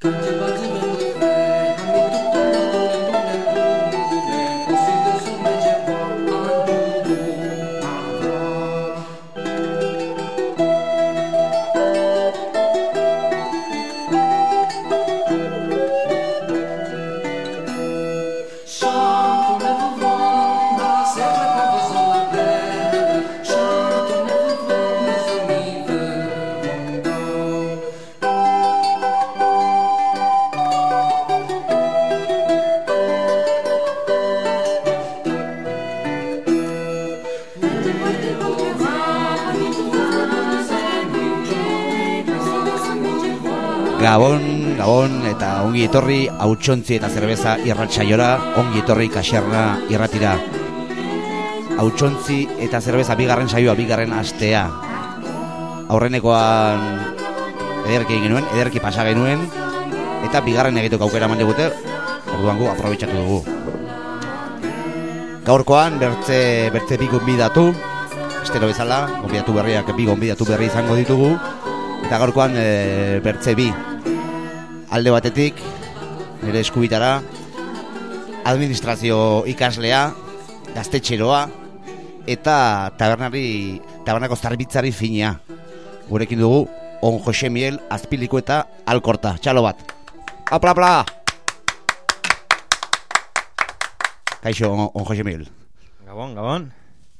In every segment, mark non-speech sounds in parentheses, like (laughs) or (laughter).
Gabon, etorri hautsontzi eta zerbeza irratsaiora, ongi etorri kaxerna irratira. Hautsontzi eta zerbeza bigarren saioa, bigarren astea. Aurrenekoan ederki genuen, ederki pasa genuen, eta bigarren egiteko aukera eman digute, orduan gu aprobetsatu dugu. Gaurkoan, bertze, bertze bi gonbidatu, estero bezala, gonbidatu berriak bi gonbidatu berri izango ditugu, eta gaurkoan e, bertze bi alde batetik nire eskubitara administrazio ikaslea gaztetxeroa eta tabernari tabernako zarbitzari fina. Gurekin dugu on Jose Miel azpiliko eta alkorta. Txalo bat. Apla apla. Kaixo on, on Jose Miel. Gabon, Gabon.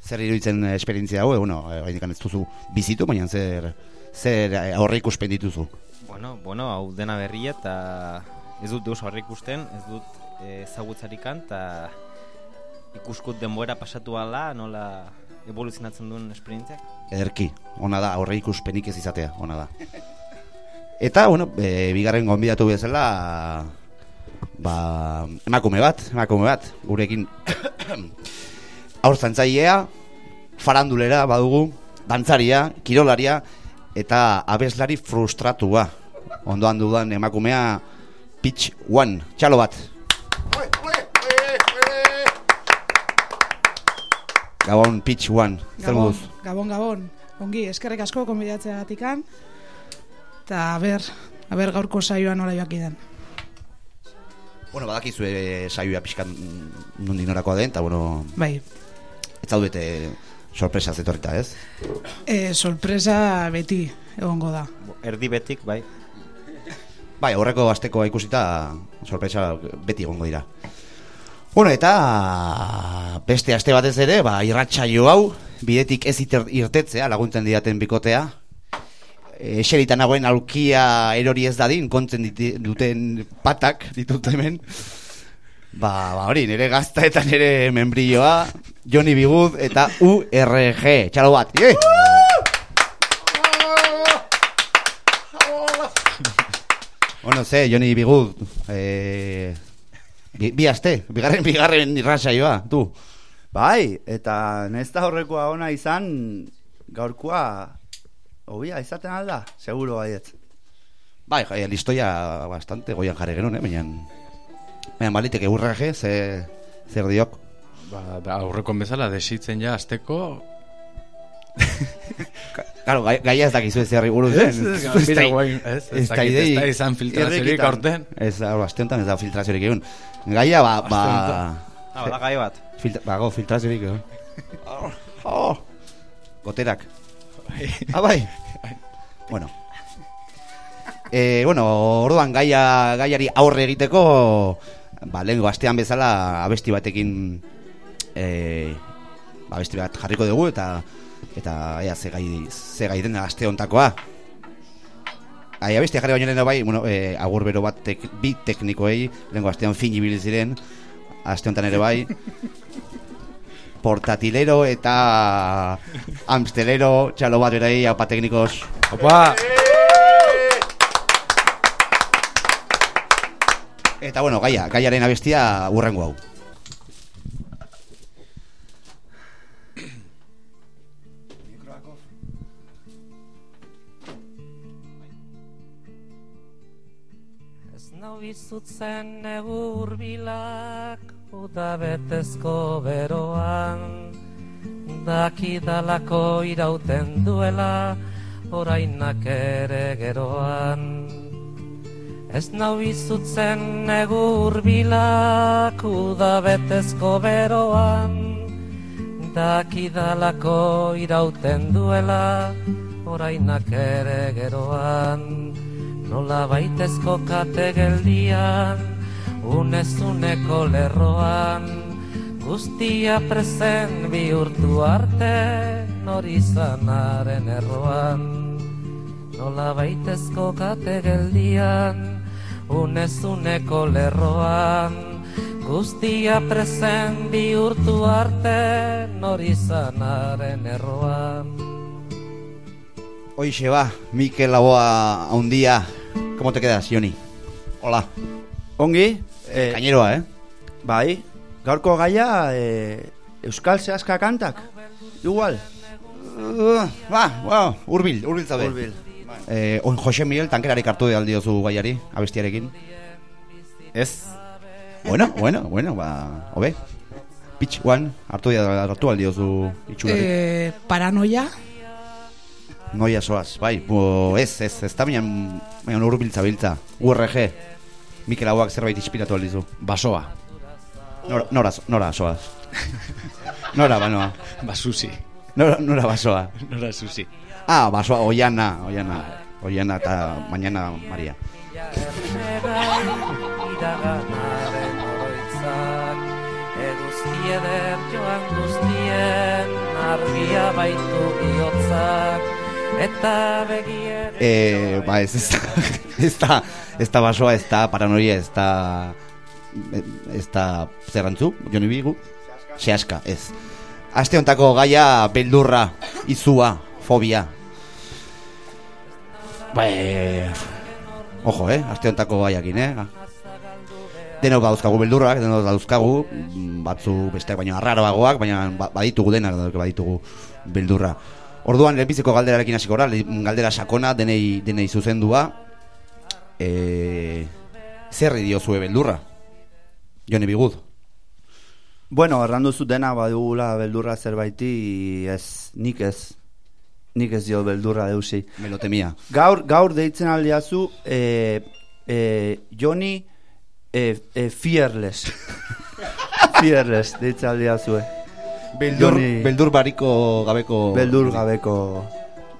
Zer iruditzen esperientzia hau, bueno, eh, ez duzu bizitu, baina zer, zer aurre ikuspen dituzu? Bueno, bueno, hau dena berria eta ez dut deus horrek ikusten, ez dut ezagutzarikan eta ikuskut denbora pasatu ala, nola evoluzionatzen duen esperientziak. Ederki, ona da, aurre ikuspenik ez izatea, ona da. Eta, bueno, e, bigarren gonbidatu bezala, ba, emakume bat, emakume bat, gurekin (coughs) aurtzantzailea, farandulera badugu, dantzaria, kirolaria, eta abeslari frustratua. Ondoan dudan emakumea Pitch One. Txalo bat. Gabon Pitch One. Zer Gabon, moduz? Gabon, Gabon. Ongi, eskerrik asko konbidatzea gatikan. Eta, a ber, a ber gaurko saioa nola joak den. Bueno, badakizu e, saioa pixkan nondik norakoa den, eta bueno, Bai, ez zaudete sorpresa zetorrita, ez? e, sorpresa beti egongo da. Erdi betik, bai. Bai, aurreko astekoa ikusita sorpresa beti egongo dira. Bueno, eta beste aste batez ere, ba, irratsaio hau, bidetik ez irtetzea, laguntzen didaten bikotea. Eserita nagoen aulkia erori ez dadin, kontzen diti, duten patak ditut hemen. Ba, ba hori, nire gazta eta nire membrilloa, Joni Bigud eta URG. Txalo bat, yeah! Bueno, ze, Joni Bigud, eh, bi, bi aste, bigarren, bigarren irrasaioa, tu. Bai, eta nesta horrekoa ona izan gaurkoa hobia izaten alda, seguro baiet. Bai, jai, listoia bastante goian jarri genuen, eh, baina... Baina baliteke urrage, ze, zer diok. Ba, ba, aurrekoan bezala desitzen ja azteko (laughs) Claro, gai, gaia ez dakizu ez zerri buruz, eh? Ez da- guain, ez, ez ez da ez izan filtraziorik aurten Ez hor, aste honetan ez da filtraziorik egun. Gaia, ba, ba, Ah, bada gai bat. filtra, ba, go, filtraziorik egun. (laughs) Oh, oh, goterak. (laughs) Ah, bai. Bueno. Eh, bueno, orduan gaia, gaiari aurre egiteko, ba, lehengo astean bezala abesti batekin eh, ba, abesti bat jarriko dugu eta eta ea ze gai, ze gai den aste hontakoa. Ai, abesti jarri baino bai, bueno, eh, agur bero bat tek, bi teknikoei, lehengo astean fin ibili ziren, aste honetan ere bai. (laughs) Portatilero eta Amstelero, txalo bat berai, haupa teknikos. Opa! Eta bueno, gaia, gaiaren abestia urrengo hau. Ez nau izutzen egur bilak udabetezko beroan. Dakidalako irauten duela orainak ere geroan. Ez nau izutzen negur bilak uda betezko beroan. Dakidalako irauten duela orainak ere geroan Nola baitezko kate geldian unezuneko lerroan Guztia prezen bihurtu arte nori zanaren erroan Nola baitezko kate geldian unezuneko lerroan Guztia prezen bihurtu arte nori zanaren erroan Hoy va, Mikel Laboa un día. ¿Cómo te quedas, Joni? Hola. Ongi, eh, Cañeroa, ¿eh? bai, gaurko gaia eh, Euskal Zehazka kantak, igual, Uh, ba, ba, urbil, urbil zaude. Urbil. Eh, on Jose Miguel tankerarik hartu de aldiozu gaiari, abestiarekin. Ez, Bueno, bueno, bueno, ba, hobe. Pitch one, hartu, hartu aldiozu itxurarik. Eh, paranoia, Noia soaz, bai, bo, ez, ez, ez da minan, minan urbiltza biltza. URG, Mikel Hauak zerbait inspiratu aldizu. Basoa, Nora, nora, nora soaz. (laughs) Nora, banoa. basusi, Nora, nora basoa. nora susi. Ah, basoa, oiana, oiana. Oiana eta mañana Maria. Eguzki eder joan guztien argia baitu bihotzak Eta begier Eh, ba, ez, ez da, ez da, ez da basoa, ez da paranoia, ez da, ez da zerrantzu, joni bigu, sehaska, ez. Aste hontako gaia beldurra, izua, fobia. Ba, eh, ojo, eh, aste hontako gaiakin, eh. Denok dauzkagu beldurrak, denok dauzkagu, mm, batzu besteak baina arraroagoak, baina ba- baditugu denak baditugu beldurra. Orduan lehenbiziko galderarekin hasiko gara, galdera sakona denei denei zuzendua. Eh, zer diozue beldurra? Jone Bigud. Bueno, errandu dena badugula beldurra zerbaiti ez, nik ez. Nik ez dio beldurra deusi. Me lo temia. Gaur, gaur deitzen aldiazu e, e, Joni e, e, Fearless. (laughs) fearless deitzen aldiazu. Eh. Beldur, Joni- beldur bariko gabeko Beldur gabeko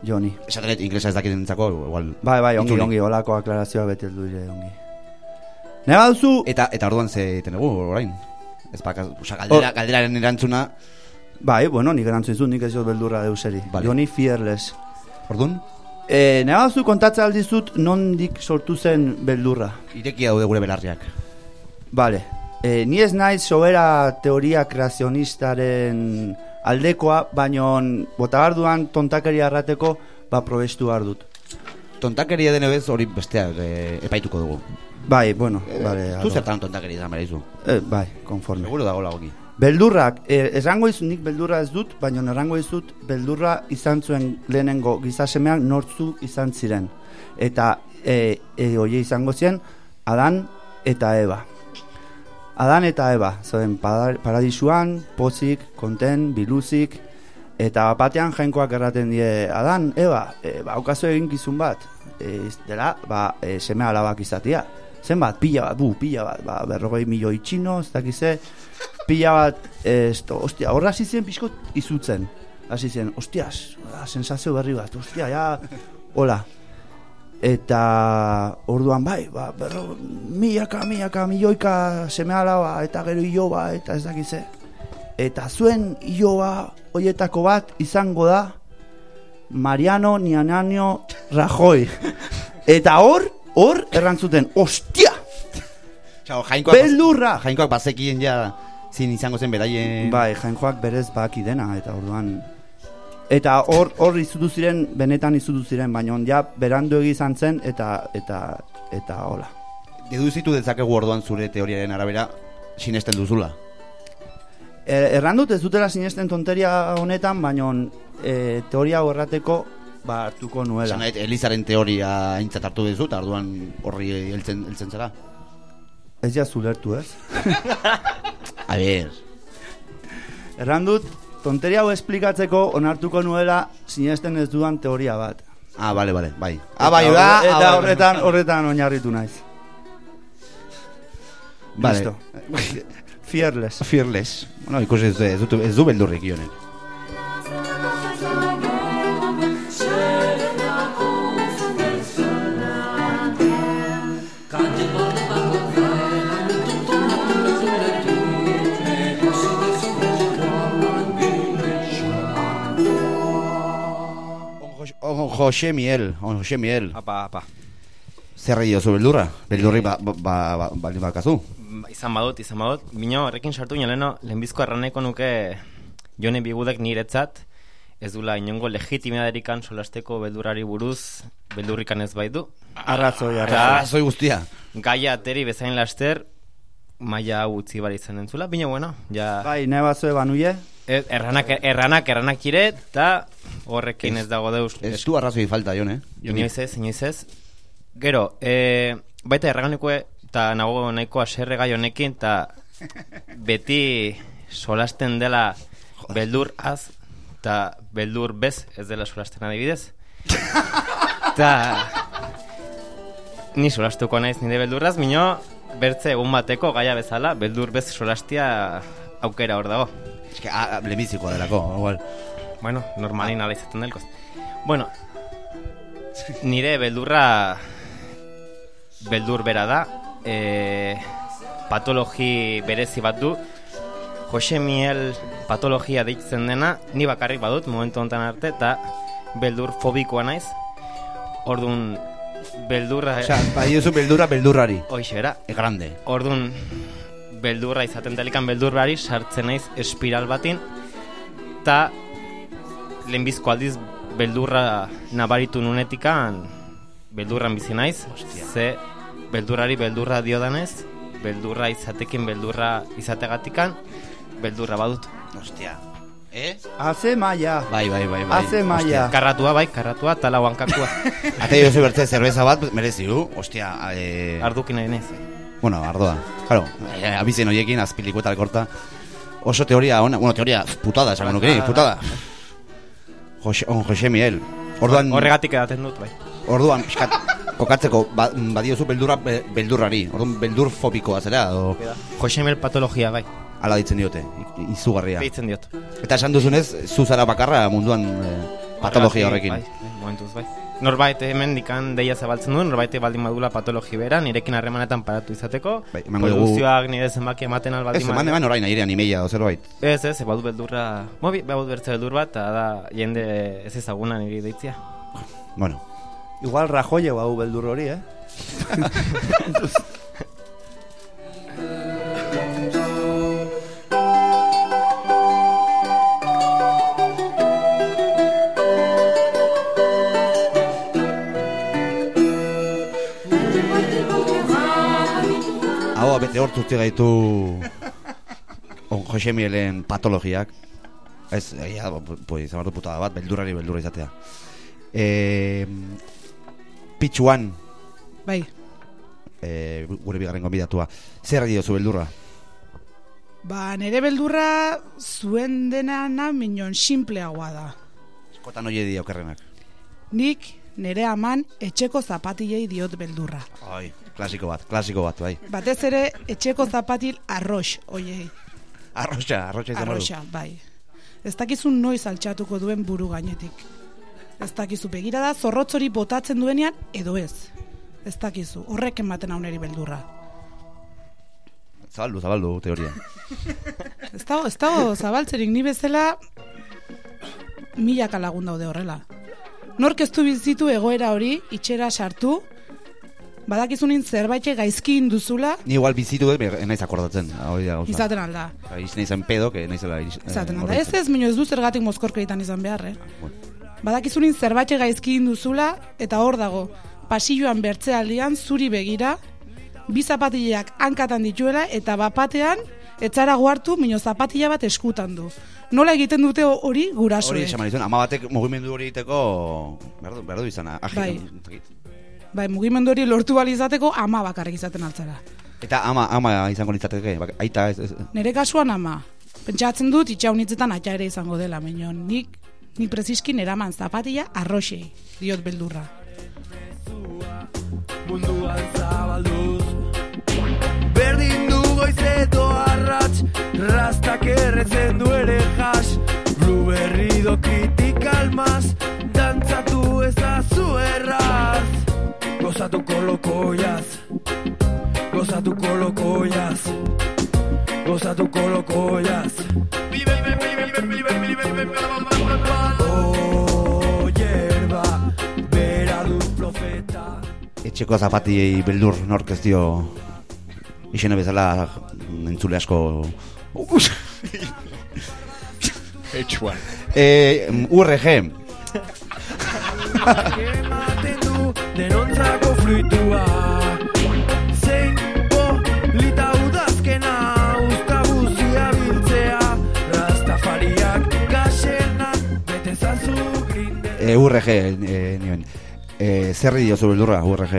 Joni. Esatenet inglesa ez dakitentzako, igual. Bai, bai, ongi, ongi, olako aklarazioa beti heldu dire, ongi. Neba duzu, Eta eta orduan ze egiten dugu orain. Ez bakaz, osea, galdera, galderaren erantzuna, bai, bueno, nik erantzun zut, nik ez dut beldurra deuseri. Vale. Joni Fearless. orduan, E, neba duzu kontatza aldizut nondik sortu zen beldurra. ireki daude gure belarriak. Vale. E, ni ez naiz sobera teoria kreazionistaren aldekoa, baino botagarduan tontakeria errateko, ba probestu behar dut. Tontakeria dene bez hori besteak eh, epaituko dugu. Bai, bueno, vale. Zu ados. zertan tontakeria izan behar izu. Eh, bai, konforme. Seguro dago lagoki. Beldurrak, eh, errango izut, nik beldurra ez dut, baina errango izut, beldurra izan zuen lehenengo gizasemeak nortzu izan ziren. Eta e, e, oie izango ziren, Adan eta Eva. Adan eta Eba, zoen paradisuan, pozik, konten, biluzik, eta batean jainkoak erraten die, Adan, Eba, e, ba, okazu egin gizun bat, e, dela, ba, e, seme alabak izatia. Zenbat, pila bat, bu, pila bat, ba, berrogei milioi txino, ez dakize, pila bat, esto, ostia, horra hasi ziren pixko izutzen. Hasi ziren, ostias, da, sensazio berri bat, ostia, ja, hola. Eta orduan bai, ba, berro, milaka, milaka, milioika seme alaba, eta gero iloba, eta ez dakize. Eta zuen iloba hoietako bat izango da Mariano Niananio Rajoy. (laughs) Eta hor, hor errantzuten, ostia, Osea, jainkoak, beldurra! jainkoak bazekien ja zin izango zen beraien... Bai, jainkoak berez baki dena, eta orduan... Eta hor hor izutu ziren, benetan izutu ziren, baina ja berandu izan zen, eta, eta, eta hola. Deduzitu dezakegu orduan zure teoriaren arabera sinesten duzula. E, errandut ez dutela sinesten tonteria honetan, baina e, teoria horrateko ba, hartuko nuela. Nahi, Elizaren teoria aintzat hartu duzu, eta orduan horri heltzen, heltzen zara. Ez ja zulertu, ez? (laughs) A ver, Errandut, Tonteria hau esplikatzeko onartuko nuela sinesten ez duan teoria bat. Ah, bale, bale, bai. Ah, bai, da. Ah, eta horretan, horretan oinarritu naiz. Vale. Listo. (laughs) Fearless. Fearless. Bueno, ikusi ez du, ez du beldurrik ionen. Jose Miel, on Jose Miel. Apa, apa. Zer diozu beldurra? Beldurri ba, ba, ba, ba, baldin bakazu. Ba, Izan badut, izan badut. Bino, horrekin sartu leheno, lehenbizko erraneko nuke jone bigudek niretzat, ez dula inongo legitimidaderikan solasteko beldurrari buruz, beldurrikan ez baitu. Arrazoi, arrazoi. Eta Zoi guztia. gaia ateri bezain laster, maila hau utzi bari izan entzula, bino, bueno, ja... Bai, ne bazue banuie. Ez, erranak, erranak, erranak ire, eta horrekin ez dago deus. Ez du arrazoi falta, Jone. Inoiz ez, inoiz ez. Gero, e, baita erraganeko eta nago nahiko aserre gai honekin, eta (laughs) beti solasten dela beldur az, eta beldur bez ez dela solasten adibidez. (laughs) Eta ni solastuko naiz nire beldurraz, mino bertze egun bateko gaia bezala, beldur bez solastia aukera hor dago. Ez que, ah, lehenbizikoa delako, igual. Bueno, normalin ala izaten delkoz. Bueno, nire beldurra beldur bera da. E, patologi berezi bat du. Jose Miel patologia deitzen dena, ni bakarrik badut momentu honetan arte, eta beldur fobikoa naiz. Orduan, beldurra... Osea, bai duzu beldurra beldurrari. Hoxe, era. E grande. Orduan, beldurra izaten delikan beldurrari sartzen naiz espiral batin eta lehenbizko aldiz beldurra nabaritu nunetikan beldurran bizi naiz ze beldurrari beldurra diodanez beldurra izatekin beldurra izategatikan beldurra badut Ostia. Eh? Haze maia. Bai, bai, bai, bai. Haze maia. karratua bai, karratua eta lau hankakua Ate duzu bertze zerbeza bat, merezi du. Ostia, eh... ardukin nahi naiz Bueno, ardoa. Claro, eh, abizen hoiekin azpiliko eta alkorta. Oso teoria ona, bueno, teoria putada, esango nuke, putada. Jose, on Jose Miel. Orduan, horregatik edaten dut bai orduan, pixkat, kokatzeko, ba, badiozu beldurra, be- beldurrari. Orduan, beldur fobikoa zera, o, Jose Mel patologia bai, ala ditzen diote, izugarria. deitzen diot Eta esan duzunez, zu zara bakarra munduan eh, patologia horrekin. Bai, bai, momentuz, bai. Norbait hemen dikan deia zabaltzen du, norbait baldin badula patologi bera, nirekin harremanetan paratu izateko. Bai, emango dugu- nire zenbaki ematen Ez, albaldin eman eman orain airean imeia, o zerbait. Ez, ez, badu beldurra... Mobi, badu bertze beldur bat, eta da jende ez ezaguna niri deitzia. Bueno, Igual Rajoy hau beldur hori, eh? (laughs) bete hortu utzi gaitu on Jose Mielen patologiak. Ez, ja, pues, du putada bat, beldurrari beldurra izatea. E, pitxuan, Bai, e, gure bigarren gonbidatua. Zer diozu beldurra? ba, nire beldurra zuen denana minon simpleagoa da. Eskotan oie di okerrenak. Nik nire aman etxeko zapatilei diot beldurra. Ai, klasiko bat, klasiko bat, bai. Batez ere etxeko zapatil arrox, oiei. Arroxa, arroxa izan. Arroxa, bai. Ez dakizu noiz altxatuko duen buru gainetik. Ez dakizu begira da zorrotz hori botatzen duenean edo ez. Ez dakizu, horrek ematen hau neri beldurra. Zabaldu, zabaldu, teoria. (laughs) Ez dago, ez dago zabaltzerik ni bezala milaka lagun daude horrela. Nork ez du bizitu egoera hori, itxera sartu, badakizunin zerbait gaizki induzula, Ni igual bizitu dut, naiz akordatzen. Hori da gauza. izaten alda. Bai, Izen izan pedo, que naizela... iz- eh, Izaten alda. Ez ez, mino ez du zergatik mozkorkeritan izan behar, eh? Badakizunin zerbait gaizki induzula, eta hor dago, pasilloan bertzealdian zuri begira, bi zapatileak hankatan dituela, eta bapatean, etzara guartu, mino zapatila bat eskutan du. Nola egiten dute ho- hori Hori gurasoek? esan behar dizun, ama batek mugimendu hori egiteko... Berdu, berdu izan, agi, Bai bai, mugimendu hori lortu balizateko ama bakarrik izaten altzara. Eta ama, ama izango litzateke, aita ez, ez. Nere kasuan ama. Pentsatzen dut itxaunitzetan aita ere izango dela, baina nik ni preziskin eraman zapatia arroxei, diot beldurra. Munduan zabalduz Berdin du goizeto arrats Rastak erretzen du ere jas Blueberry dokitik almaz Gozatuko lokoiaz Gozatuko lokoiaz Gozatuko lokoiaz Oh, hierba, bera du profeta. Etxeko zapatiei beldur nork ez dio izena bezala entzule asko. Etxuan. (laughs) eh, URG Ematen du denontzako fruitua Zein polita udazkena Usta guzia biltzea Rastafariak gasenak Bete zazu grinde eh, URG eh, nioen eh, Zerri diozu beldurra URG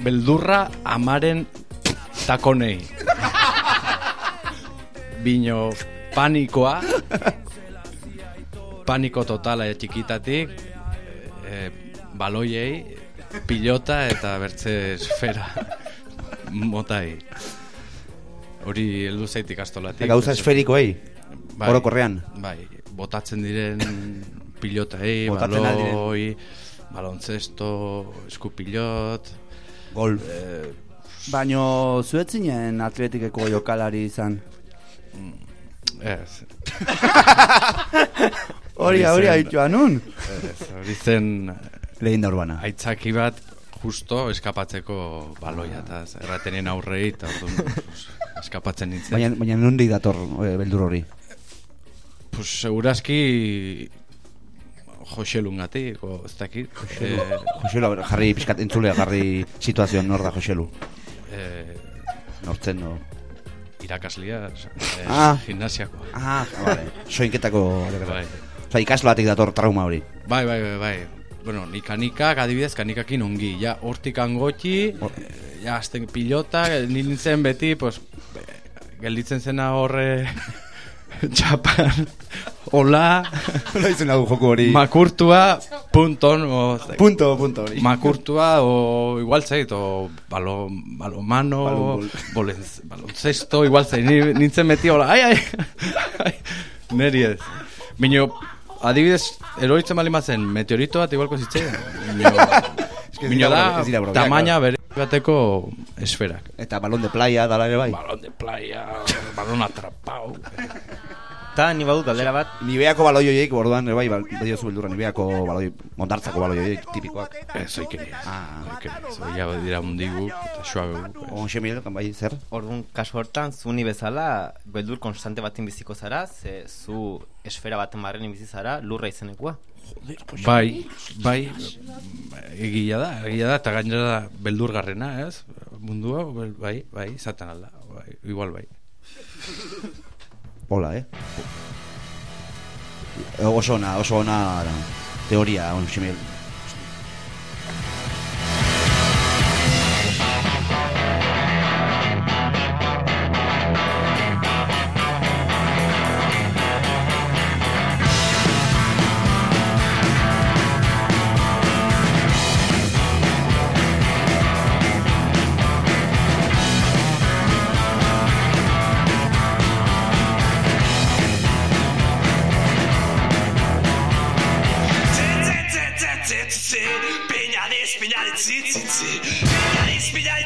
Beldurra amaren takonei. Bino panikoa. Paniko totala e, txikitatik. E, baloiei, pilota eta bertze esfera motai. Hori heldu zait ikastolatik. Gauza esferikoei Bai. orokorrean Bai, botatzen diren pilotaei, baloi, baloncesto, eskupilot, Golf eh, Baino zuetzinen atletikeko jokalari izan. ez, Hori, hori haitua nun. ez, hori zen Lehinda urbana aitzaki bat justo eskapatzeko baloia, eta erratenien aurrei, eta orduan eskapatzen nintzen. Baina, baina nondi dator eh, beldur hori Pues segurazki Joselungatik, o ez dakit. Eh, Joselu, ber, jarri pixkat entzulea jarri situazioan nor da Joselu eh, Nortzen no irakaslia, eh, Ah. gimnasiako. Ah, vale Soinketako Bai. Osa, ikasloatik dator trauma hori Bai, bai, bai, bai. Bueno, ni kanikak, adibidez, kanikakin ongi. Ja, hortik angotxi, Hor- eh, ja, azten pilota, ni nintzen beti, pues, eh, gelditzen zena horre (laughs) txapan, hola, Nola izan lagu joko hori makurtua, punton, o, Punto, punto hori makurtua, o igual zait, o balo, balomano, Balonbol. bolenz, baloncesto, igual zait, ni, nintzen beti, hola, ai, ai, ai, neri ez. Bino, adibidez, eroritzen bali mazen, meteorito bat igualko bino (laughs) dira da, tamaina bere bateko esferak. Eta balon de playa dala ere bai Balón de playa, balón atrapau. (laughs) Eta ni badut galdera bat, Nibeako baloi horiek, orduan, ere bai, bal- badiozu beldurra, nibeako baloi, mondartzako baloi horiek tipikoak. Ez, oikeria. Ah. Oikeria. Zoia dira mundigu, eta xoagu. On xemil, bai, zer? orduan kasu hortan, zu ni bezala, beldur konstante baten biziko zara, ze zu esfera baten barren bizi zara, lurra izenekua. Bai, bai, egia da, egia da, eta gainera da beldurgarrena, ez? Mundua, bai, bai, izaten alda, bai, igual bai. Hola, eh? Oso ona, oso ona teoria, on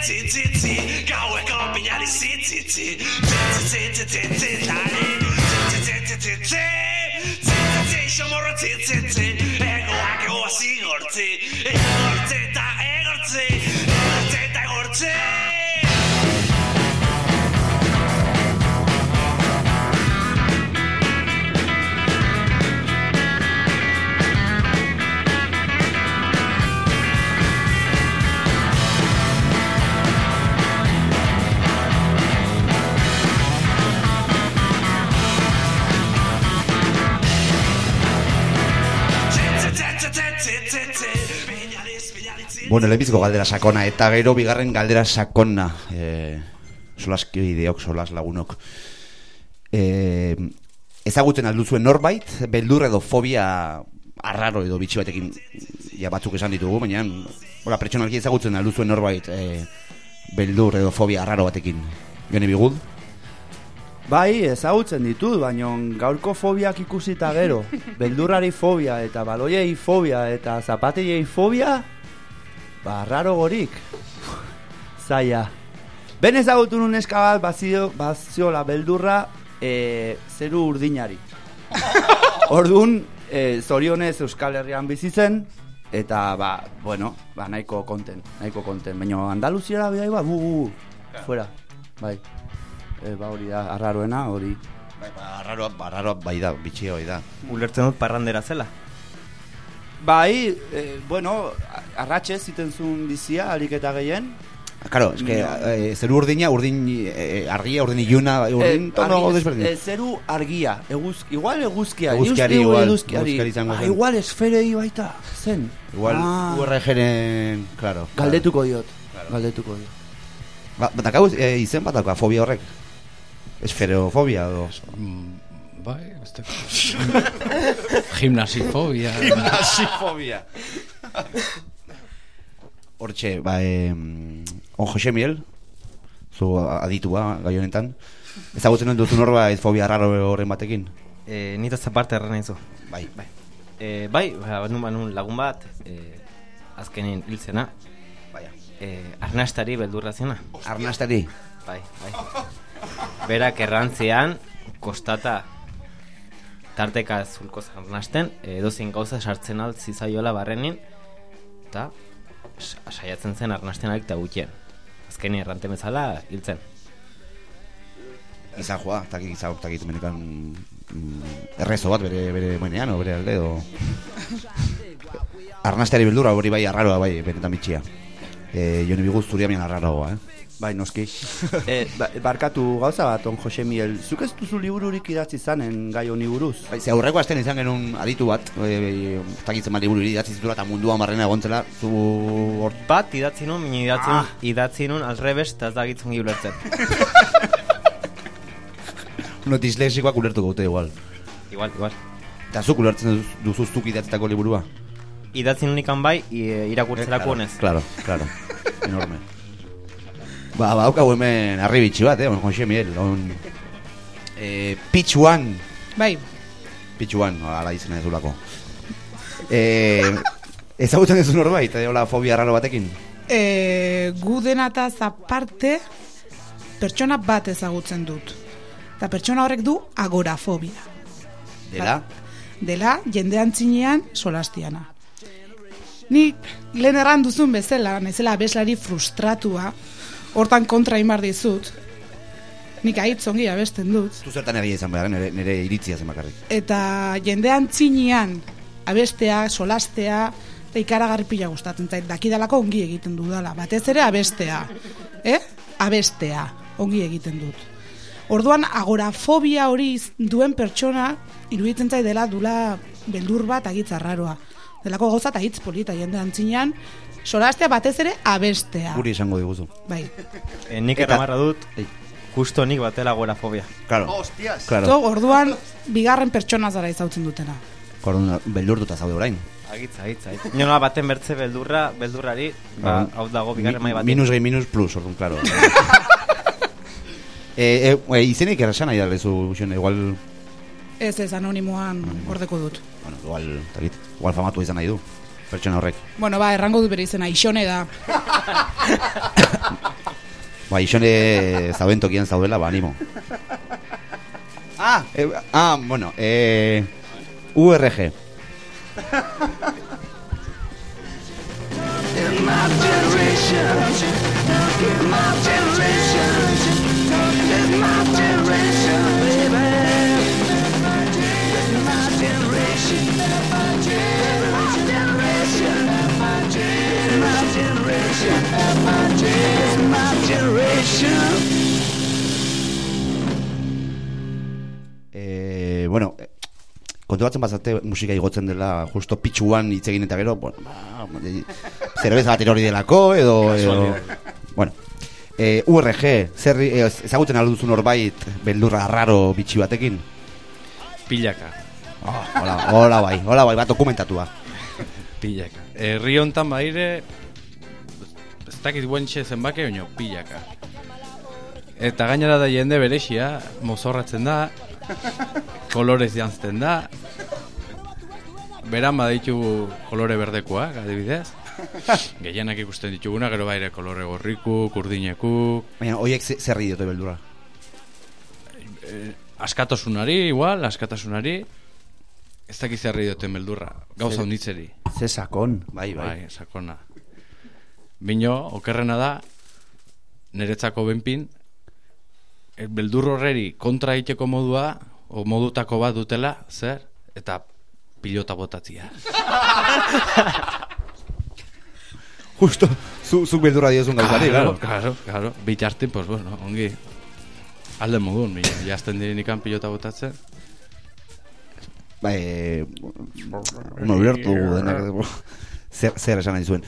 T, t, t, going to compare you to t, t, t, t, t, t, t, t, t. Bueno, lehenbiziko galdera sakona, eta gero bigarren galdera sakona. Eh, solaskideok, solas lagunok. Eh, ezagutzen alduzuen norbait, beldur edo fobia arraro edo bitxi batekin ja batzuk esan ditugu, baina hola, pertsonalki ezagutzen alduzuen norbait eh, beldur edo fobia arraro batekin. Jone bigud? Bai, ezagutzen ditut, baina gaurko fobiak ikusita gero. (laughs) Beldurrari fobia eta baloiei fobia eta zapateiei fobia, ba, raro gorik. Zaila. Ben ezagutu nun neska bat bazio, baziola beldurra e, zeru urdinari. (laughs) Orduan, e, zorionez Euskal Herrian bizi zen, eta ba, bueno, ba, nahiko konten, nahiko konten. Baina Andaluziara bai, ba, bu, bu, bu, fuera, bai. E, ba hori da, arraroena, hori. Bai, ba, arraroa, ba, arraroa bai da, bitxia bai da. Ulertzen dut parrandera zela. Bai, e, bueno, arratxe ziten zuen bizia, alik eta gehien. Claro, es que eh, zeru urdina, urdin eh, argia, urdin iluna, urdin tono argi- desberdin. eh, zeru argia, eguz, igual eguzkia. Eguzkiari igual, eguzkiari. eguzkiari Ah, igual esferei baita, zen. Igual Ah. URG-ren, claro. Galdetuko diot, galdetuko diot. Ba, bat dakau, eh, izen bat dauka, fobia horrek. Esferofobia edo... Mm, Bai, ez dakit. (laughs) Gimnasifobia. Gimnasifobia. Hortxe, ba, eh, on Jose Miel, zu aditua gai honetan. Ezagutzen duzu norbait fobia raro horren batekin? E, nita zaparte erran nahizu. Bai, bai. E, bai, ba, banun banun lagun bat, e, azkenin hil zena. Baina. E, arnastari beldurra zena. Arnastari. Bai, bai. Berak errantzian, kostata tarteka zulko arnasten, edozein gauza sartzen alt zizaiola barrenin, eta sa- saiatzen zen arnasten alik eta gutxien. Azkenin errante bezala hiltzen. Izan joa, eta izan eta gitu menekan mm, errezo bat bere, bere moenean, o bere alde, o... (laughs) Arnasteari beldurra hori bai arraroa bai, benetan bitxia. E, joni biguz zuriamian arraroa, eh? Bai, noski. (laughs) e, ba, barkatu gauza bat, on Jose Miel. Zuk ez duzu libururik idatzi zanen gai honi buruz? Bai, ze aurreko astean izan genuen aditu bat, e, e, takitzen bat liburu idatzi zitula eta munduan barrena egontzela, zu hor... Bat idatzi nun, mini idatzi nun, idatzi nun alrebes, eta ez da gitzun ulertzen. (laughs) No dislexikoak ulertuko dute igual. igual, igual. Eta zuk ulertzen duz- duzu zuk idatzitako liburua? Idatzi nun ikan bai, i- irakurtzelako honez. Claro, claro. Enorme. Ba, ba, haukagu hemen arribitxi bat, eh, on Jose Miel, on... Eh, pitch one, Bai, pitch one, ala izena ez ulako. Eh, ezagutzen duzu norbait, eh, hola fobia raro batekin? e, gu denataz aparte, pertsona bat ezagutzen dut. Eta pertsona horrek du agorafobia. Dela? Dela, jende antzinean solastiana. Nik lehen erran duzun bezala, nezela abeslari frustratua, hortan kontra imar dizut, nik ahitz ongi abesten dut, Zu zertan egia izan behar, nire, nire iritzia zen bakarrik. eta jende antzinean abestea, solastea, eta ikaragarri pila gustatzen zait, dakidalako ongi egiten dudala, batez ere abestea, eh? Abestea, ongi egiten dut. Orduan agorafobia hori duen pertsona iruditzen zait dela dula beldur bat agitz arraroa. Delako gauza eta hitz polita jende antzinean, solastea batez ere abestea. Guri esango diguzu. Bai. E, nik erramarra dut, justo nik batela agorafobia. Claro. Hostias! Claro. To, orduan bigarren pertsona zara izautzen dutena. Orduan, beldurtuta zaude orain. Agitza, agitza, agitza. Nola baten bertze beldurra, beldurrari, ba, hau dago bigarren mai batean. Minus gehi minus plus, orduan, claro. e, e, e, izenik errasan nahi dalezu, Xon, igual, Ez ez anonimoan ordeko dut. bueno, igual, takit, igual famatu izan nahi du, pertsona horrek. Bueno, ba, errango du bere izena, isone da. (laughs) Ba, Ixone zaudentokian zaudela, ba, animo. Ah, eh, ah, bueno, eh, URG. Eh, bueno, eh, kontuatzen bazate musika igotzen dela justo pitxuan hitz egin eta gero, bueno, ba, zerbeza bat erori delako edo, edo bueno, eh, URG, zer eh, ezagutzen alduzu norbait beldurra raro bitxi batekin? Pilaka. Oh, hola, hola bai, hola bai, bat dokumentatua. Pilaka. Herri hontan baire ez dakit guentxe zenbake, baina pilaka. Eta gainera da jende berexia, mozorratzen da, kolorez jantzten da, beran baditu kolore berdekoak, adibidez. Gehienak ikusten dituguna, gero baire kolore gorriku, kurdineku, Baina, hoiek ze- zer diote beldurra? askatasunari, igual, askatasunari, ez dakiz zerri duten beldurra, gauza honditzeri. Ze sakon. Bai, bai. Bai, sakona. Bino, okerrena da, niretzako benpin, beldur horreri kontra egiteko modua, o modutako bat dutela, zer? Eta pilota botatzia. (laughs) Justo, zu, zuk beldurra diozun gauzari, claro. claro, claro. Bitartin, pues bueno, ongi. Alde modun, mila, jazten direnikan pilota botatzen. Bai, no ulertu denak zer, zer esan nahi zuen.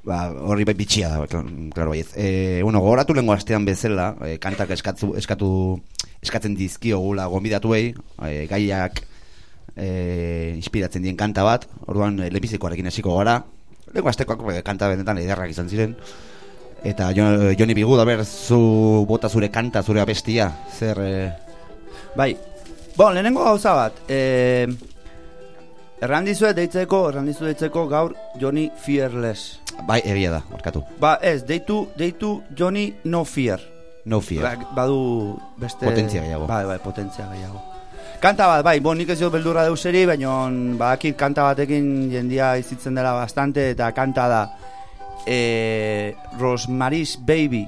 Ba, horri bai bitxia da, klar- klaro baiez. E, bueno, gogoratu lengo astean bezala, e, kantak eskatu, eskatu, eskatzen dizkiogula gonbidatuei, e, gaiak e, inspiratzen dien kanta bat, orduan e, lehenbizikoarekin hasiko gara, lengo astekoak e, kanta benetan ederrak izan ziren, eta jo, Joni Bigu, da ber, zu bota zure kanta, zure abestia, zer... E, Bai, bon, lehenengo gauza bat, e, erran dizuet deitzeko, erran dizuet deitzeko gaur Johnny Fearless. Bai, egia da, markatu. Ba, ez, deitu, deitu Johnny No Fear. No fear. Ba, badu beste... Potentzia gehiago. Bai, bai, potentzia gehiago. Kanta bat, bai, bon, nik ez dut beldurra deuseri, baina badakit kanta batekin jendia izitzen dela bastante, eta kanta da e, Rosemary's Baby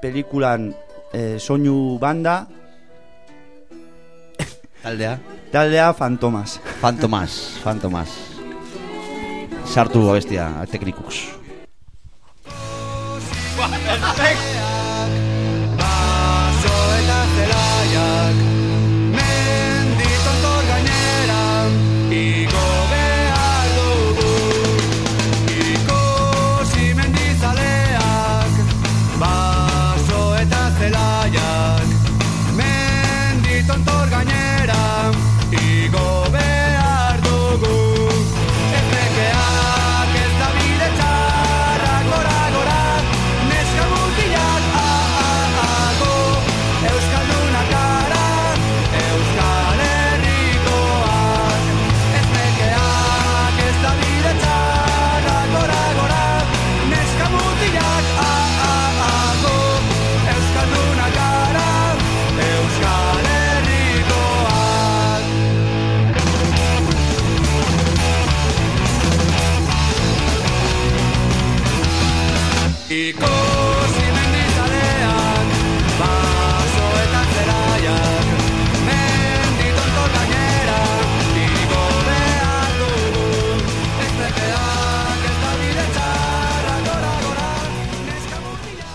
pelikulan e, soinu banda, Taldea? taldea Fantomas. Fantomas, Fantomas. Sartu abestia, teknikux.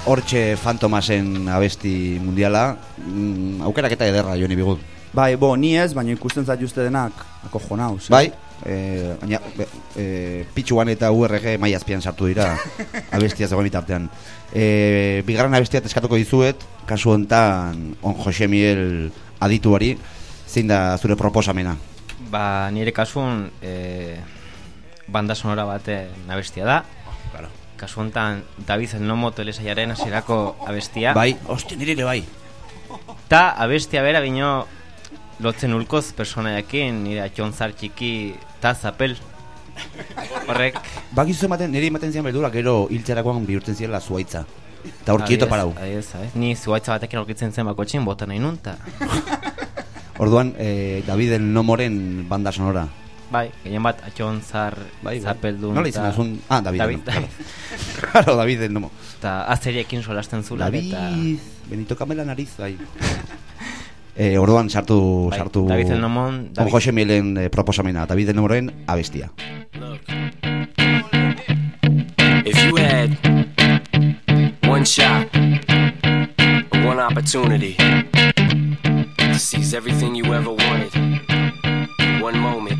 Hortxe Fantomasen abesti mundiala, mm, aukeraketa ederra Joni Bigut. Bai, bo, ni ez, baina ikusten zaituzte denak akojonauz. eh? Bai, e, baina e, pitxuan eta URG maiazpian sartu dira (laughs) abestia zegoen bitartean. E, bigarren abestia eskatuko dizuet, kasu hontan on Jose Miguel adituari, zein da zure proposamena? Ba, nire kasun e, banda sonora baten abestia da. Claro. Kasu honetan David Nomo telesaiaren hasierako abestia. Bai, hostia, nire ere bai. Ta abestia bera bino lotzen ulkoz personaiakin, nire atxontzar txiki ta zapel. Horrek, Bakizu ematen, nire ematen zian beldura, gero hiltzerakoan bihurtzen ziela zuaitza. Eta hor kieto adibidez- parau. adibidez, sabes? Ni zuaitza batekin aurkitzen zen bakotxin, bota nahi nun, ta... (laughs) Orduan, e, Daviden Nomoren banda sonora. Bai, gehien bat atxontzar Bai, bai. zapeldun. Nola izan duzun? Ah, David, David, (laughs) claro. Claro, Daviden Nomo. Eta azteriekin solasten zula. David, Eta, Benito Kamela nariz, bai. (laughs) e, orduan sartu, Bai, sartu... David el Nomon, On David- Jose Mielen eh, proposamena, David el Nomoren abestia. If you had one shot, one opportunity to seize everything you ever wanted in one moment,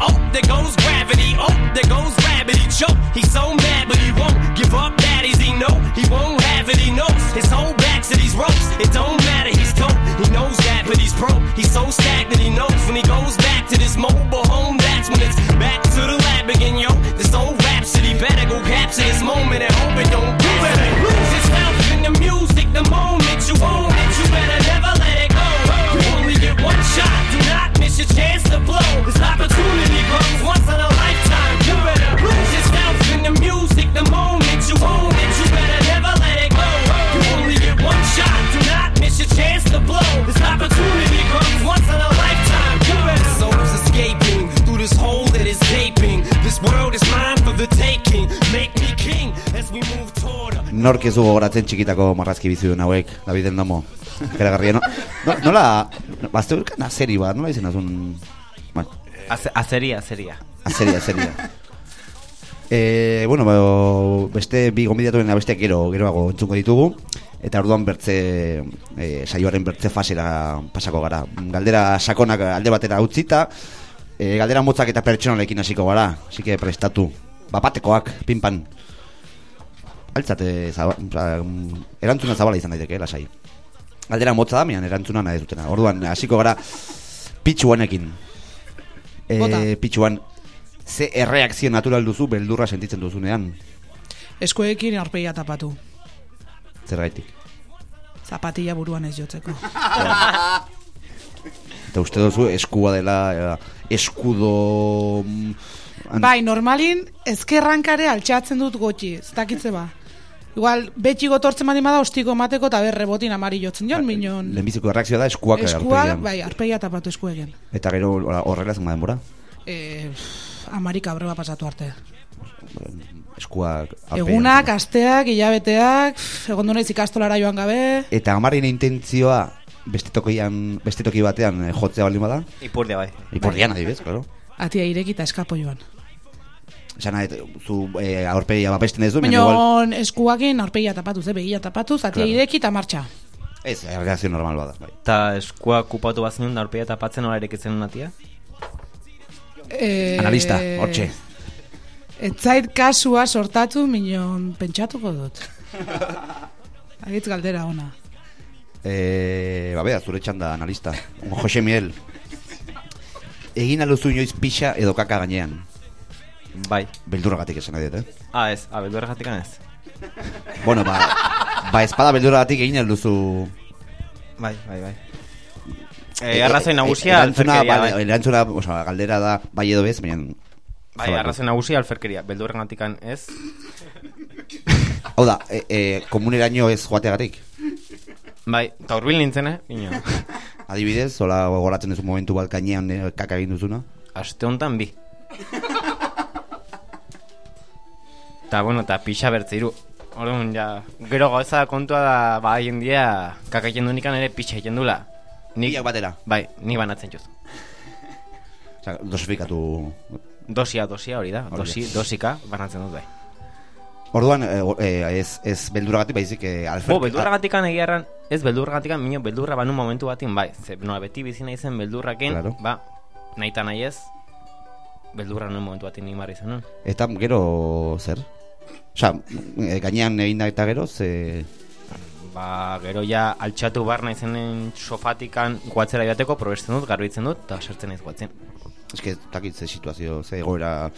Oh, there goes gravity. Oh, there goes gravity. He choke. He's so mad, but he won't give up. Daddies, he know he won't have it. He knows his whole back to these ropes. It don't matter. He's dope. He knows that, but he's broke. He's so stagnant. He knows when he goes back to this mobile home. That's when it's back to the lab again, yo. This old rhapsody better go capture this moment at home. Nork ez du gogoratzen txikitako marrazki bizidun hauek, David Endamo. Keragarria, no? no nola, bazte azeri bat, nola izan azun... Bueno, Az- Azeria, azeria. azeria, azeria. E, bueno, ba, beste bi gombidatuen beste gero, geroago entzungo ditugu. Eta orduan bertze, e, saioaren bertze fasera pasako gara. Galdera sakonak alde batera utzita, e, galdera motzak eta pertsonalekin hasiko gara. Así que prestatu. Bapatekoak, pinpan. Altzate, zaba, mm, erantzuna zabala izan daiteke, lasai. Galdera motza da, mian erantzuna nahi dutena. Orduan, hasiko gara pitxuanekin. E, pitxuan, ze erreakzio natural duzu beldurra sentitzen duzunean? Eskuekin aurpegia tapatu. Zergaitik. Zapatilla buruan ez jotzeko. (laughs) Eta uste duzu eskua dela eh, eskudo... mm, Bai, normalin ezkerrankare altxatzen dut gotxi, ez dakitze ba. Igual, betxi gotortzen badi bada ostiko mateko eta berre botin amari jotzen joan, minon. Lehenbiziko erreakzioa da eskuak Eskua, aurpegian. bai, arpegia tapatu eskuegen. Eta gero horrela zenba denbora? E, amarik abreba pasatu arte. Eskuak aurpegian. Egunak, asteak, hilabeteak, egon naiz ikastolara joan gabe. Eta amaren intentzioa beste tokian, beste toki batean eh, jotzea baldin bada? Ipurdia bai. Ipurdian adibidez, claro. Atia ireki eta eskapo joan. Nahi, zu eh, aurpegia babesten ez du, baina igual... Eskuakin aurpegia tapatuz, eh, begia tapatuz, atia Claro. ireki eta martxa. Ez, erreakzio normal bada, bai. Eta eskua kupatu bazinun da aurpegia tapatzen nola erekitzen natia? E, Analista, hortxe. Ez zait kasua sortatu minon pentsatuko dut. (laughs) Agitz galdera ona. Eh, ba, bera, zure txanda analista. Jose Miel. Egin aluzu inoiz pixa edo kaka gainean. Bai. Beldurragatik esan nahi dut, eh? Ah, ez, abeldurra jatik ez. Bueno, ba, ba espada beldurragatik egin aluzu... Bai, bai, bai. Eh, arrazoi nagusia erantzuna, alferkeria. ba, bai. erantzuna, oza, galdera da bai edo bez, baina... Bai, arrazoi nagusia alferkeria. Beldurra gatikan ez. Hau da, e, e, komuneraino ez joateagatik. Bai, eta urbil nintzen, eh? Ino. Adibidez, hola gogoratzen duzu momentu bat gainean eh, kaka egin duzuna. Aste honetan bi. Eta, bueno, eta pixa bertze iru. Orduan, ja, gero gauza kontua da, ba, haien dia, kaka egiten dunikan ere pixa egiten dula. Nik, Biak batera. bai, ni banatzen juz. Osa, dosifikatu... Dosia, dosia hori da, Hori dosi, dosika banatzen dut bai. Orduan, e, e, ez, ez beldurragatik baizik e, alfer... Bo, beldurra gatikan egia erran, ez beldurra gatikan, minio beldurra banu momentu batin, bai. Ze, noa, beti bizi nahi zen beldurrakin, Claro. ba, nahi eta nahi ez, beldurra nuen momentu batin nik marri zen nun. Eta gero zer? Osa, e, gainean egin da eta gero, ze... Ba, gero ja altxatu bar nahi zenen sofatikan guatzera joateko, probesten dut, garbitzen dut, eta sartzen naiz guatzen. Ez que, takit ze situazio, ze egoera...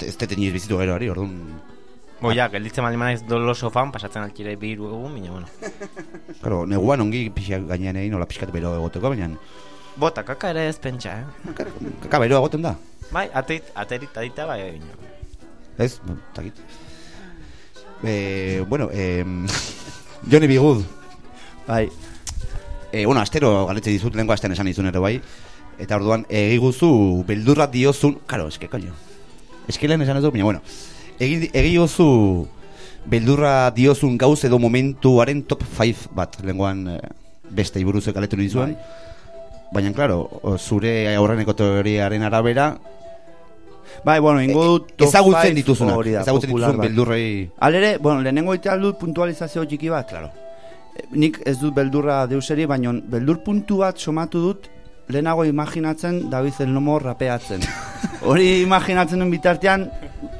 Ez teten inoiz bizitu gero ari, orduan... Bo, ja, gelditzen baldin naiz dolo sofan, pasatzen altxire bihiru egun, baina, bueno. (laughs) Claro, neguan ongi pixak gainean egin, hola pixkat bero egoteko, baina... Bota, kaka ere ez pentsa, eh? Kaka bero egoten da. Bai, ateit, aterit, adita, bai, baina. Ez, takit. Eh, bueno, eh, (laughs) Johnny B. Good. Bai, Eh, bueno, astero galetze dizut, lehenko astean esan izun ere bai. Eta orduan, egi guzu, beldurra diozun... Karo, eske, coño. Eske lehen esan ez du, baina, bueno. Egi, egi guzu, beldurra diozun gauz edo momentuaren top 5 bat, lehenkoan eh, beste iburuzek galetu nizuen. Baina, claro, o- zure aurreneko teoriaren arabera, bai, bueno, ingo dut top ezagutzen da, ezagutzen dituzun beldurrei... Alere, bueno, lehenengo ite dut puntualizazio txiki bat. Claro. Eh, Nik ez dut beldurra deuseri, baina beldur puntu bat somatu dut lehenago imaginatzen David el Nomo rapeatzen. (laughs) hori imaginatzen duen bitartean,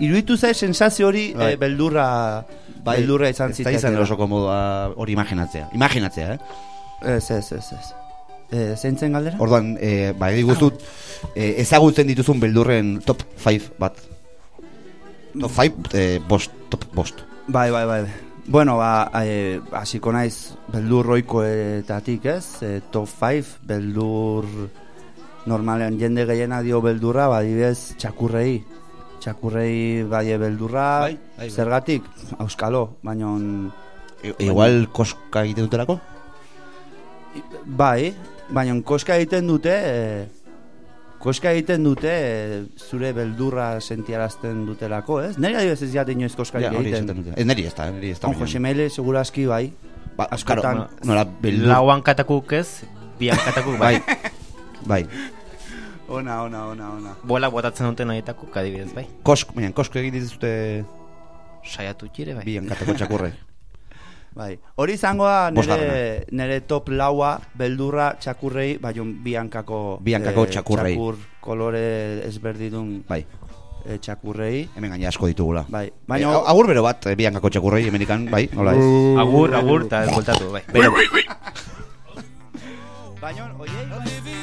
iruditu zai sensazio hori Bai. eh, beldurra beldurra izan Ez da izan oso komodoa hori imaginatzea. Imaginatzea, eh? Ez, ez, ez, ez. E, zein zen galdera? Orduan, eh, ba, diguzut, eh, ezagutzen dituzun beldurren top 5 bat. Top 5, eh, bost, top bost. Bai, bai, bai. Bueno, ba, eh, hasiko naiz beldur roikoetatik, ez? E, top 5, beldur normalean jende gehiena dio beldurra, ba, adibidez, txakurrei. Txakurrei bai beldurra, Bai, bai, bai. zergatik, auskalo, baina E, igual koska egiten dutelako? bai, baina koska egiten dute, e, koska egiten dute e, zure beldurra sentiarazten dutelako, ez? Neri adibidez ez jate inoiz koska Ja, egiten. dute. Ez neri ez da, neri ez da. Jose Mele seguraski bai. Ba, askotan- claro, nola, beldur. Lau hankatakuk ez, bi hankatakuk bai. Bai, bai. Ona, ona, ona, ona. Bola botatzen duten horietako adibidez bai. Kosk, baina kosko egin dituzute Saiatu txire bai. bi hankatako txakurre. (laughs) Bai. Hori izango da nere, nere top laua beldurra txakurrei, bai bi hankako Bi hankako eh, txakurrei. Txakur kolore ezberdidun Bai, eh, txakurrei. hemen gaina asko ditugula. Bai. Baina, Baina agur bero bat, eh, bi hankako txakurrei, Amerikan, bai, nola ez? (laughs) Agur, agur, eta ez bueltatu bai. Bero, Baina, oie, Everybody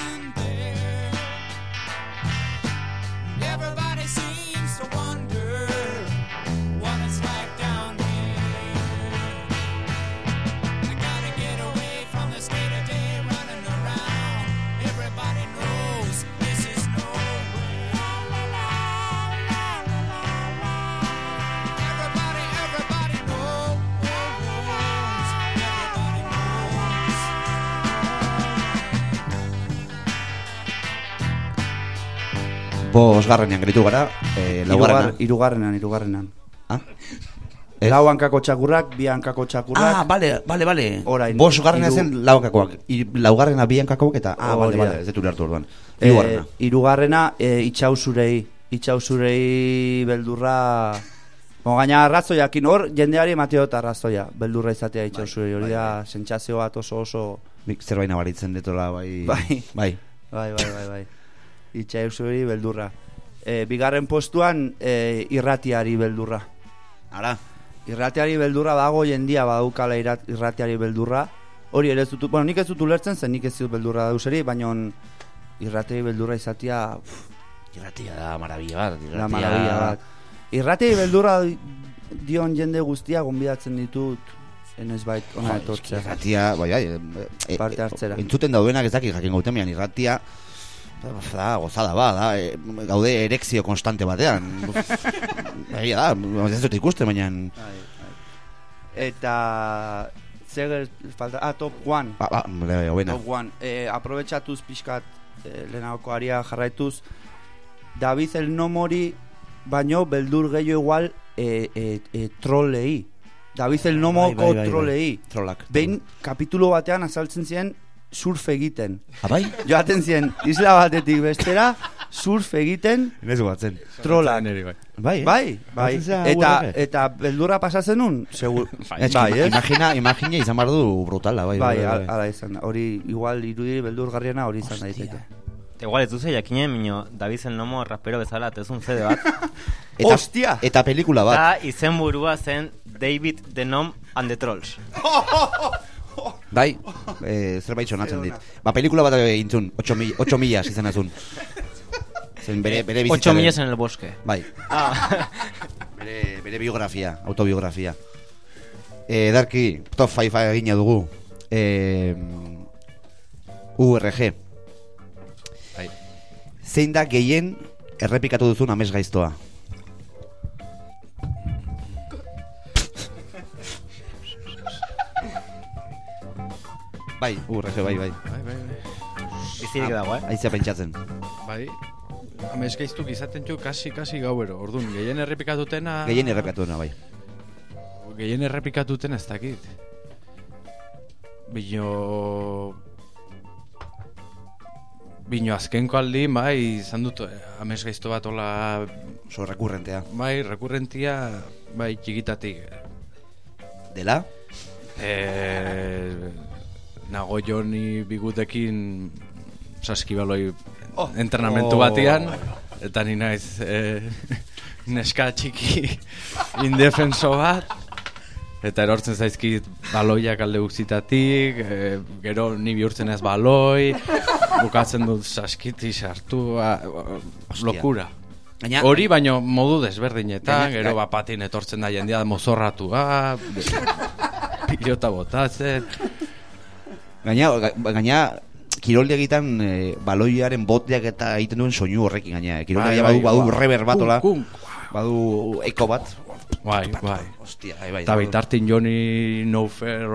bosgarrenean geritu gara, eh, laugarrena. Irugar, irugarrenan, irugarrenan. Ah? Ez? Lau hankako txakurrak, bi hankako txakurrak. Ah, bale, bale, bale. Orain, Bosgarrena hiru- zen laukakoak. Ir, laugarrena bi hankakoak eta, ah, bale, bale, ez dut ulertu orduan. Eh, Hirugarrena. irugarrena, e, itxausurei. Itxausurei beldurra... Bo, gaina arrazoiakin hor, jendeari emateot arrazoia. Beldurra izatea itxausurei. Hori da, sentsazio bat oso oso... Nik zerbait nabaritzen detola, bai. Bai. Bai. Bai, bai, bai, bai. Itxausurei beldurra. E, bigarren postuan, e, irratiari beldurra. Ara. Irratiari beldurra dago jendia badaukala irratiari beldurra. Hori ere ez dut, bueno, nik ez dut ulertzen zen, nik ez dut beldurra dauseri, baina irratiari beldurra izatea, pff, Irratia da maravilla bat. da irratia- maravilla bat. Irratiari beldurra dion jende guztia gonbidatzen ditut, enez bait, ona Jo, etortzea. Irratia, bai, bai. eh, Parte eh, hartzera. Entzuten daudenak ez dakik jakin gautemian irratia da, gozada ba, da, eh, gaude erekzio konstante batean. (laughs) Egia da, ez dut ikusten, baina... Eta zer falta, ah, top one. Ba, ba, le, hoena. Top one. Eh, aprobetxatuz pixkat eh, lehenagoko aria jarraituz, David el Nomori baino beldur gehiago igual eh, eh, eh, trolei. David el Nomoko Bai, bai, bai, bai. trolei. Trollak. Behin kapitulo batean azaltzen ziren surf egiten. Ah, bai? Joaten ziren isla batetik bestera surf egiten Inez batzen. trolak. Bai. Bai, eh? Bai, bai. Eta, eta beldurra pasatzen nun, segur. Bai, bai, ez? imagina, imagina izan behar du brutala, bai. Bai, bai, bai. ala izan. Hori, igual, irudi beldurgarriena hori izan daiteke. Eta igual ez duzu jakinen, minio, Davizen nomo rapero bezala, tezun zede bat. (laughs) Eta, Hostia! Eta pelikula bat. Eta izenburua zen David the Nom and the Trolls. (laughs) (laughs) Bai, eh, zerbait sonatzen dit. Ba, pelikula bat egintzun, 8 mila, 8 mila izan azun. Zen bere, bere bizitza. 8 millas en el bosque. Bai, Ah. (laughs) bere, bere biografia, autobiografia. Eh, Darki, top 5 egina dugu. Eh, URG. Bai. Zein da gehien errepikatu duzun amez gaiztoa? Bai, URG, bai, bai. Bai, bai, bai. Bizirik dago, eh? Aizea pentsatzen. Bai, amez gaiztuk izaten txu kasi, kasi gauero. Orduan, gehien errepikatutena... Gehien errepikatu dena, bai. Gehien errepikatuten ez dakit. Bino... Bino azkenko aldi, bai, izan dut eh, amez gaizto bat ola... Oso rekurrentea. Bai, rekurrentia, bai, txikitatik. Dela? E, nago joni bigutekin saskibaloi Oh. entrenamentu Oh. batean, eta ni naiz e, (laughs) neska txiki (laughs) indefenso bat, Eta erortzen zaizkit baloiak alde guztitatik, e, gero ni bihurtzen ez baloi, (laughs) bukatzen dut saskiti sartu, a, lokura. Gaina- Hori baino modu desberdinetan, Gaina- gero ga- bapatin etortzen da jendea mozorratua, pilota botatzen. Gaina, ga- gaina kirolde egiten e, baloiaren boteak eta egiten duen soinu horrekin gaina. eh. Kirolde Bai, badu, bai, badu bai. rever bat, hola. Kunk, Badu eko bat. Bai, bai. Hostia, bai, bai. Eta bitartin Johnny No Fair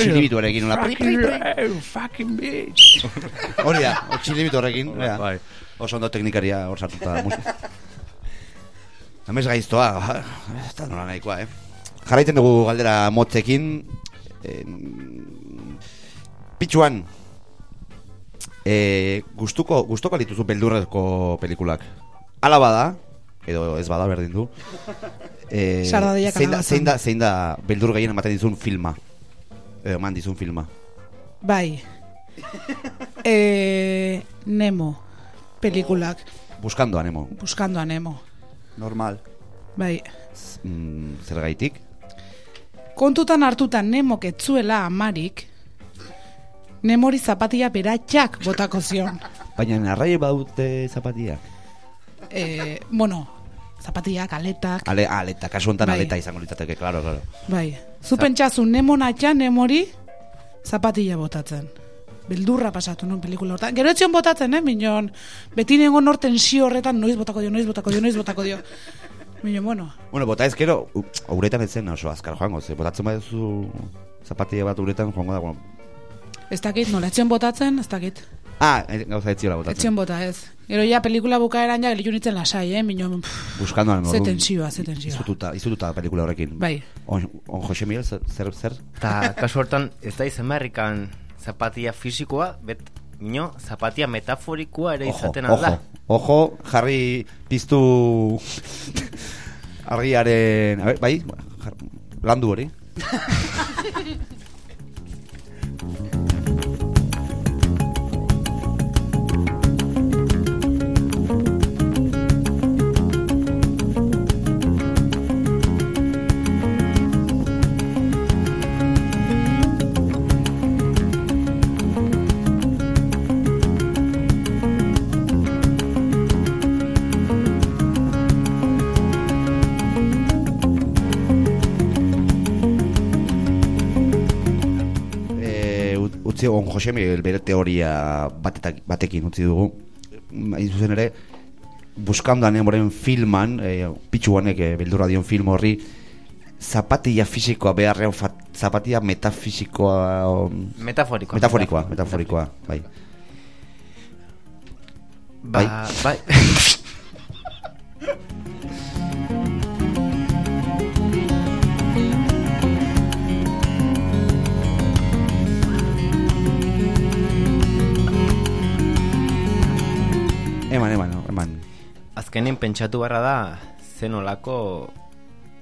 Txilibituarekin, hola. Pri, pri, pri. Fucking, bitch (laughs) Hori da, o txilibitu horrekin. Bai. Oso ondo teknikaria hor sartuta musika. (laughs) Hamez gaiztoa, ez da nola nahikoa, eh? Jarraiten dugu galdera motzekin. En... Pitxuan, e, gustuko, gustuko dituzu beldurrezko pelikulak. Ala bada, edo ez bada berdin du. (laughs) E, zein, da, zein, da, zein da beldur gehien ematen dizun filma? Edo eman dizun filma. Bai. E, Nemo pelikulak. Buscando a Nemo. Buscando a Nemo. Normal. Bai. Mm, zergaitik? Kontutan hartuta Nemok etzuela amarik, Nemori zapatia beratxak botako zion. Baina narrai badute zapatiak. E, bueno, zapatiak, aletak, Ale, aleta, kasu honetan Bai. aleta izango litzateke, claro, claro. bai. Zu pentsazu Nemo natxa Nemori zapatilla botatzen. Beldurra pasatu nun pelikula hortan. Gero etzion botatzen, eh, minon. Beti nengo nor tensio horretan noiz botako dio, noiz botako dio, noiz botako dio. Minon, bueno, Bueno, bota ezkero, uretan ez zen oso azkar joango, ze botatzen baduzu zapatilla bat uretan joango da, bueno. Ez dakit, nola, etzion botatzen, ez dakit. Ah, gauza etziola botatzen. Etzion bota, ez. Gero ja pelikula bukaeran ja gelitu nintzen lasai, eh, minon, pff, Buscando a Nemo. Ze orduan, tentsioa, ze tentsioa. Izututa, izututa pelikula horrekin. Bai. On, on Jose Miguel, zer, zer? Eta kasu hortan, ez da izan beharrikan zapatia fisikoa, bet, mino, zapatia metaforikoa ere Ojo, izaten ojo, alda. ojo, jarri piztu (laughs) argiaren, a ber, bai, jar, landu hori. (laughs) utzi on Jose Miguel bere teoria batetak, batekin utzi dugu hain zuzen ere Buscando a Nemoren filman e, pitxuanek e, beldurra dion film horri zapatilla fisikoa beharrean fa, zapatilla metafisikoa on, Metaforikoa. metaforikoa metaforikoa bai Ba, bai. (laughs) Azkenen pentsatu barra da, zen olako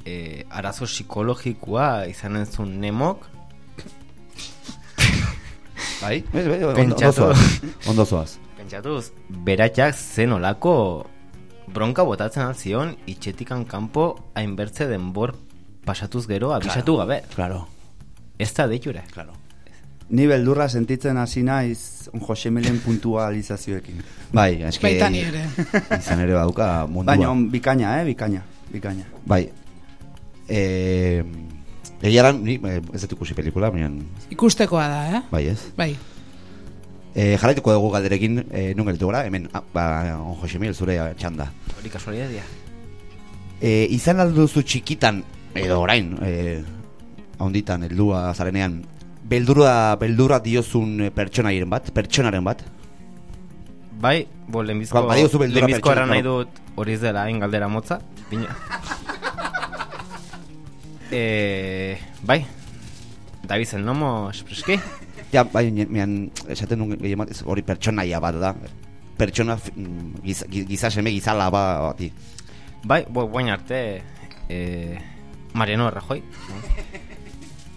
e, arazo psikologikoa izan zuen nemok, (laughs) bai bai, bai, Pentsatu. ondo zoaz pentsatuz, beratxak zen olako bronka botatzen alzion, itxetikan kanpo hainbertze denbor pasatuz gero abisatu gabe. claro Ez da deiture. claro Ni beldurra sentitzen hasi naiz on Jose Melen puntualizazioekin. bai eske Baita ni ere. izan ere baduka mundua Baina bikaina, eh, bikaina, bikaina. Bai. Eh, egiaran, ni eh, ez dut ikusi pelikula, baina Ikustekoa da, eh? bai ez. Bai. Eh, jarraituko dugu galderekin, eh, nun gelditu gara, hemen, ah, ba, on Jose Miguel, zure txanda. Hori kasualidadia. Eh, izan alduzu txikitan, edo orain, eh, haunditan, heldua zarenean, beldurra, beldurra diozun eh, pertsonairen bat, pertsonaren bat. Bai, bo, lehenbizko, Ba, lehenbizko pertsona, erran nahi dut hori ez dela hain galdera motza. Bina. (laughs) e, bai, Davizen nomo espreski. Ja, bai, mean, esaten duen bat, ez hori pertsonaia bat da. Pertsona, fi- mm, giza, giza seme, gizala ba. Bai, bo, guain arte e, Mariano Rajoy. (laughs)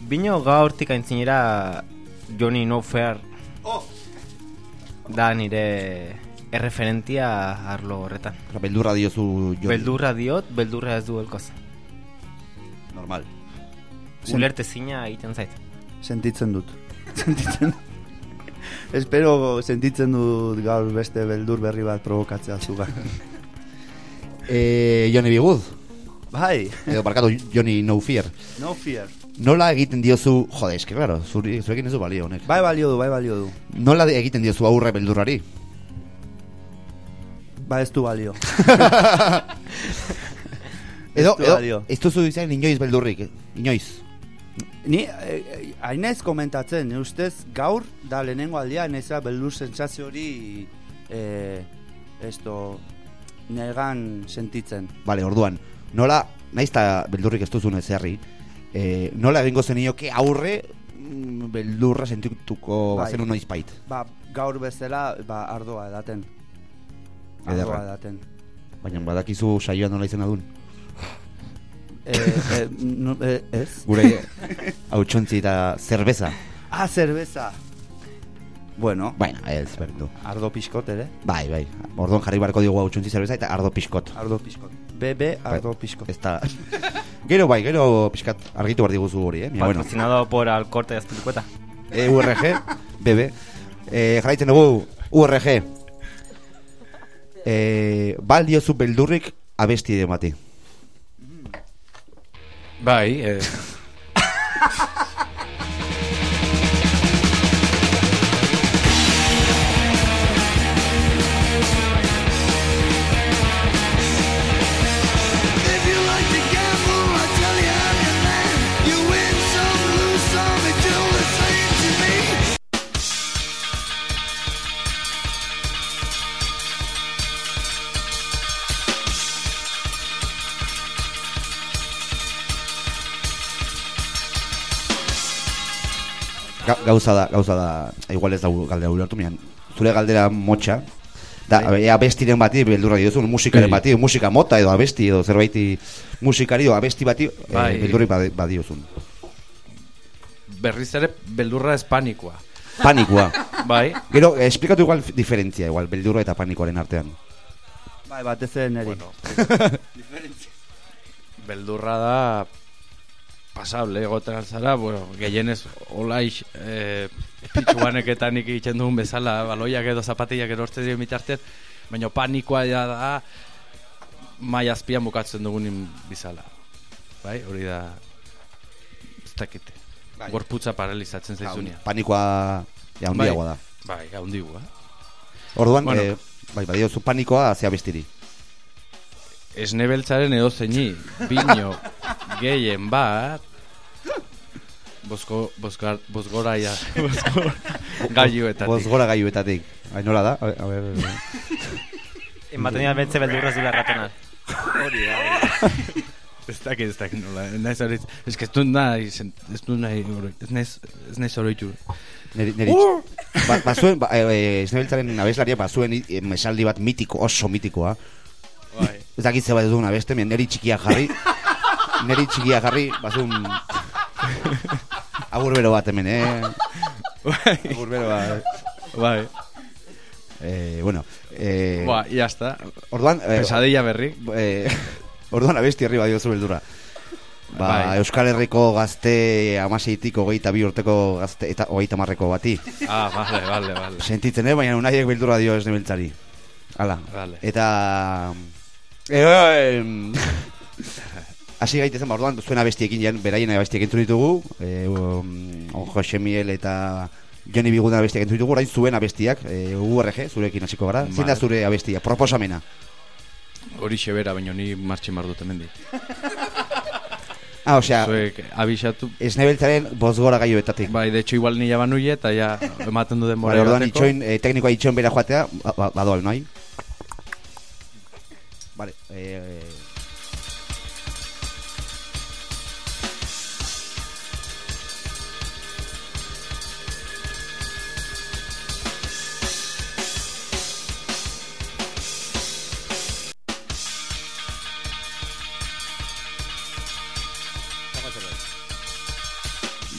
Bino gaurtik aintzinera Johnny No Fair da nire erreferentia arlo horretan. Beldurra diozu jo. Beldurra diot, beldurra ez du elkoz. Normal. Ulerte zina egiten zait. Sentitzen dut. (laughs) Sentitzen Espero sentitzen dut gaur beste beldur berri bat provokatzea zuga. (laughs) Eh, Joni Bigud, bai, edo barkatu Joni No Fear. no fear. Nola egiten diozu, jode, eske, claro, zuri, zurekin ez du balio honek. Bai balio du, bai balio du. Nola egiten diozu aurre beldurrari? Ba ez du balio. (laughs) Edo, Ez edo, balio. ez duzu izan inoiz beldurrik, inoiz. Ni, eh, eh, hainez komentatzen, ni ustez gaur da lehenengo aldia, neza beldur sentsazio hori eh, esto, negan sentitzen. Vale, orduan, nola, naiz eta beldurrik ez duzun ezerri, eh, nola egingo zenioke aurre mm, beldurra sentituko Bai. bazen noiz bait. Ba, gaur bezala, ba, ardoa edaten. Ardoa edaten. Baina badakizu saioa nola izena duen. Eh, eh, no, eh, ez? Gure hautsontzi eta zerbeza. Ah, cerveza. Bueno, Baina, ez, berdu. ardo pixkot ere. Bai, bai. Orduan jarri barko diogu hautsontzi zerbeza eta ardo pixkot. Ardo pixkot. BB ardo pixkot. Ez da... gero bai, gero pixkat argitu behar diguzu hori, eh? Mira, bueno. Patrocinado por Alcorte de Azpilicueta. E, URG, BB. Eh, jarraitzen dugu, URG. Eh, baldiozu beldurrik abesti de mati. Bai, eh, (laughs) Ga, gauza da, gauza da, igual ez da galdera ulertu, mian, zure galdera motxa, da, ea abestiren bati beldurra diozun, musikaren Bai. bati, musika mota edo abesti edo zerbaiti musikari edo abesti bati Bai. eh, beldurri badi- badiozun. berriz ere beldurra ez panikoa. Panikoa. (laughs) Bai, Gero, eh, esplikatu igual diferentzia, igual, beldurra eta panikoaren artean. Bai, batez ere neri. Bueno. (laughs) beldurra da pasable egoten altzara, bueno, gehienez olaix eh, pitxuaneketan egiten dugun bezala, baloiak edo zapatillak erortze dira mitartean, baina panikoa ja da mai azpian bukatzen dugunin bizala. Bai, hori da ez dakite. Bai. Gorputza paralizatzen zaizunia. Panikoa ja handiagoa da. Bai, haundigua. Orduan, Bueno. eh, bai, badiozu panikoa zea bestiri. Esne beltzaren edo zeini, (laughs) bino, gehien bat, bozko, bozgar, bozgoraia, bozgor, gaiuetatik. Bozgora (laughs) gaiuetatik. Ai, nola da? A ver, a ver. (laughs) Ematen dira bentze beldurra ez dula erraten Hori da. (laughs) Ez dakit, ez dakit nola, ez naiz hori, ez que ez dut nahi, ez dut nahi, hori- ez naiz, ez naiz oroitu. Neri, neri, ba, bazuen, ba, e, e, esnebeltzaren abeslaria bazuen i- em, esaldi bat mitiko, oso mitikoa. Bai. Ez dakit zeba ez duguna beste, neri txikia jarri, neri txikia jarri, bazuen... Agur bero bat hemen, eh? Agur bero bat. Bai, Eh, bueno, eh, ba, ya está. orduan... Eh, Pesadilla berri. eh, orduan abesti herri badiozu beldurra. Ba, Bai. Euskal Herriko gazte amaseitik hogeita bi urteko gazte eta hogeita marreko bati. Ah, vale, vale, vale. Sentitzen, eh? baina unaiek beldurra dio ez nebeltzari. Hala. Vale. Eta... E, e, (laughs) Hasi gaitezen, ba, orduan, zuen abestiekin, jan, beraien abestiekin entzun ditugu, e, um, Jose Miel eta Joni Biguna abestiak entzun ditugu, orain zuen abestiak, e, URG, zurekin hasiko gara. Zein da zure abestia, proposamena? Hori xebera, baina ni martxin bar dut hemendik. (laughs) Ah, osea, Zuek abisatu, esnebeltzaren bozgora gaioetatik. bai, de hecho igual ni jaban huie, eta ja ematen du denbora. Vale, orduan itxoin, eh, teknikoa itxoin bera joatea, ba- ba- badoal, noi? Vale, eh...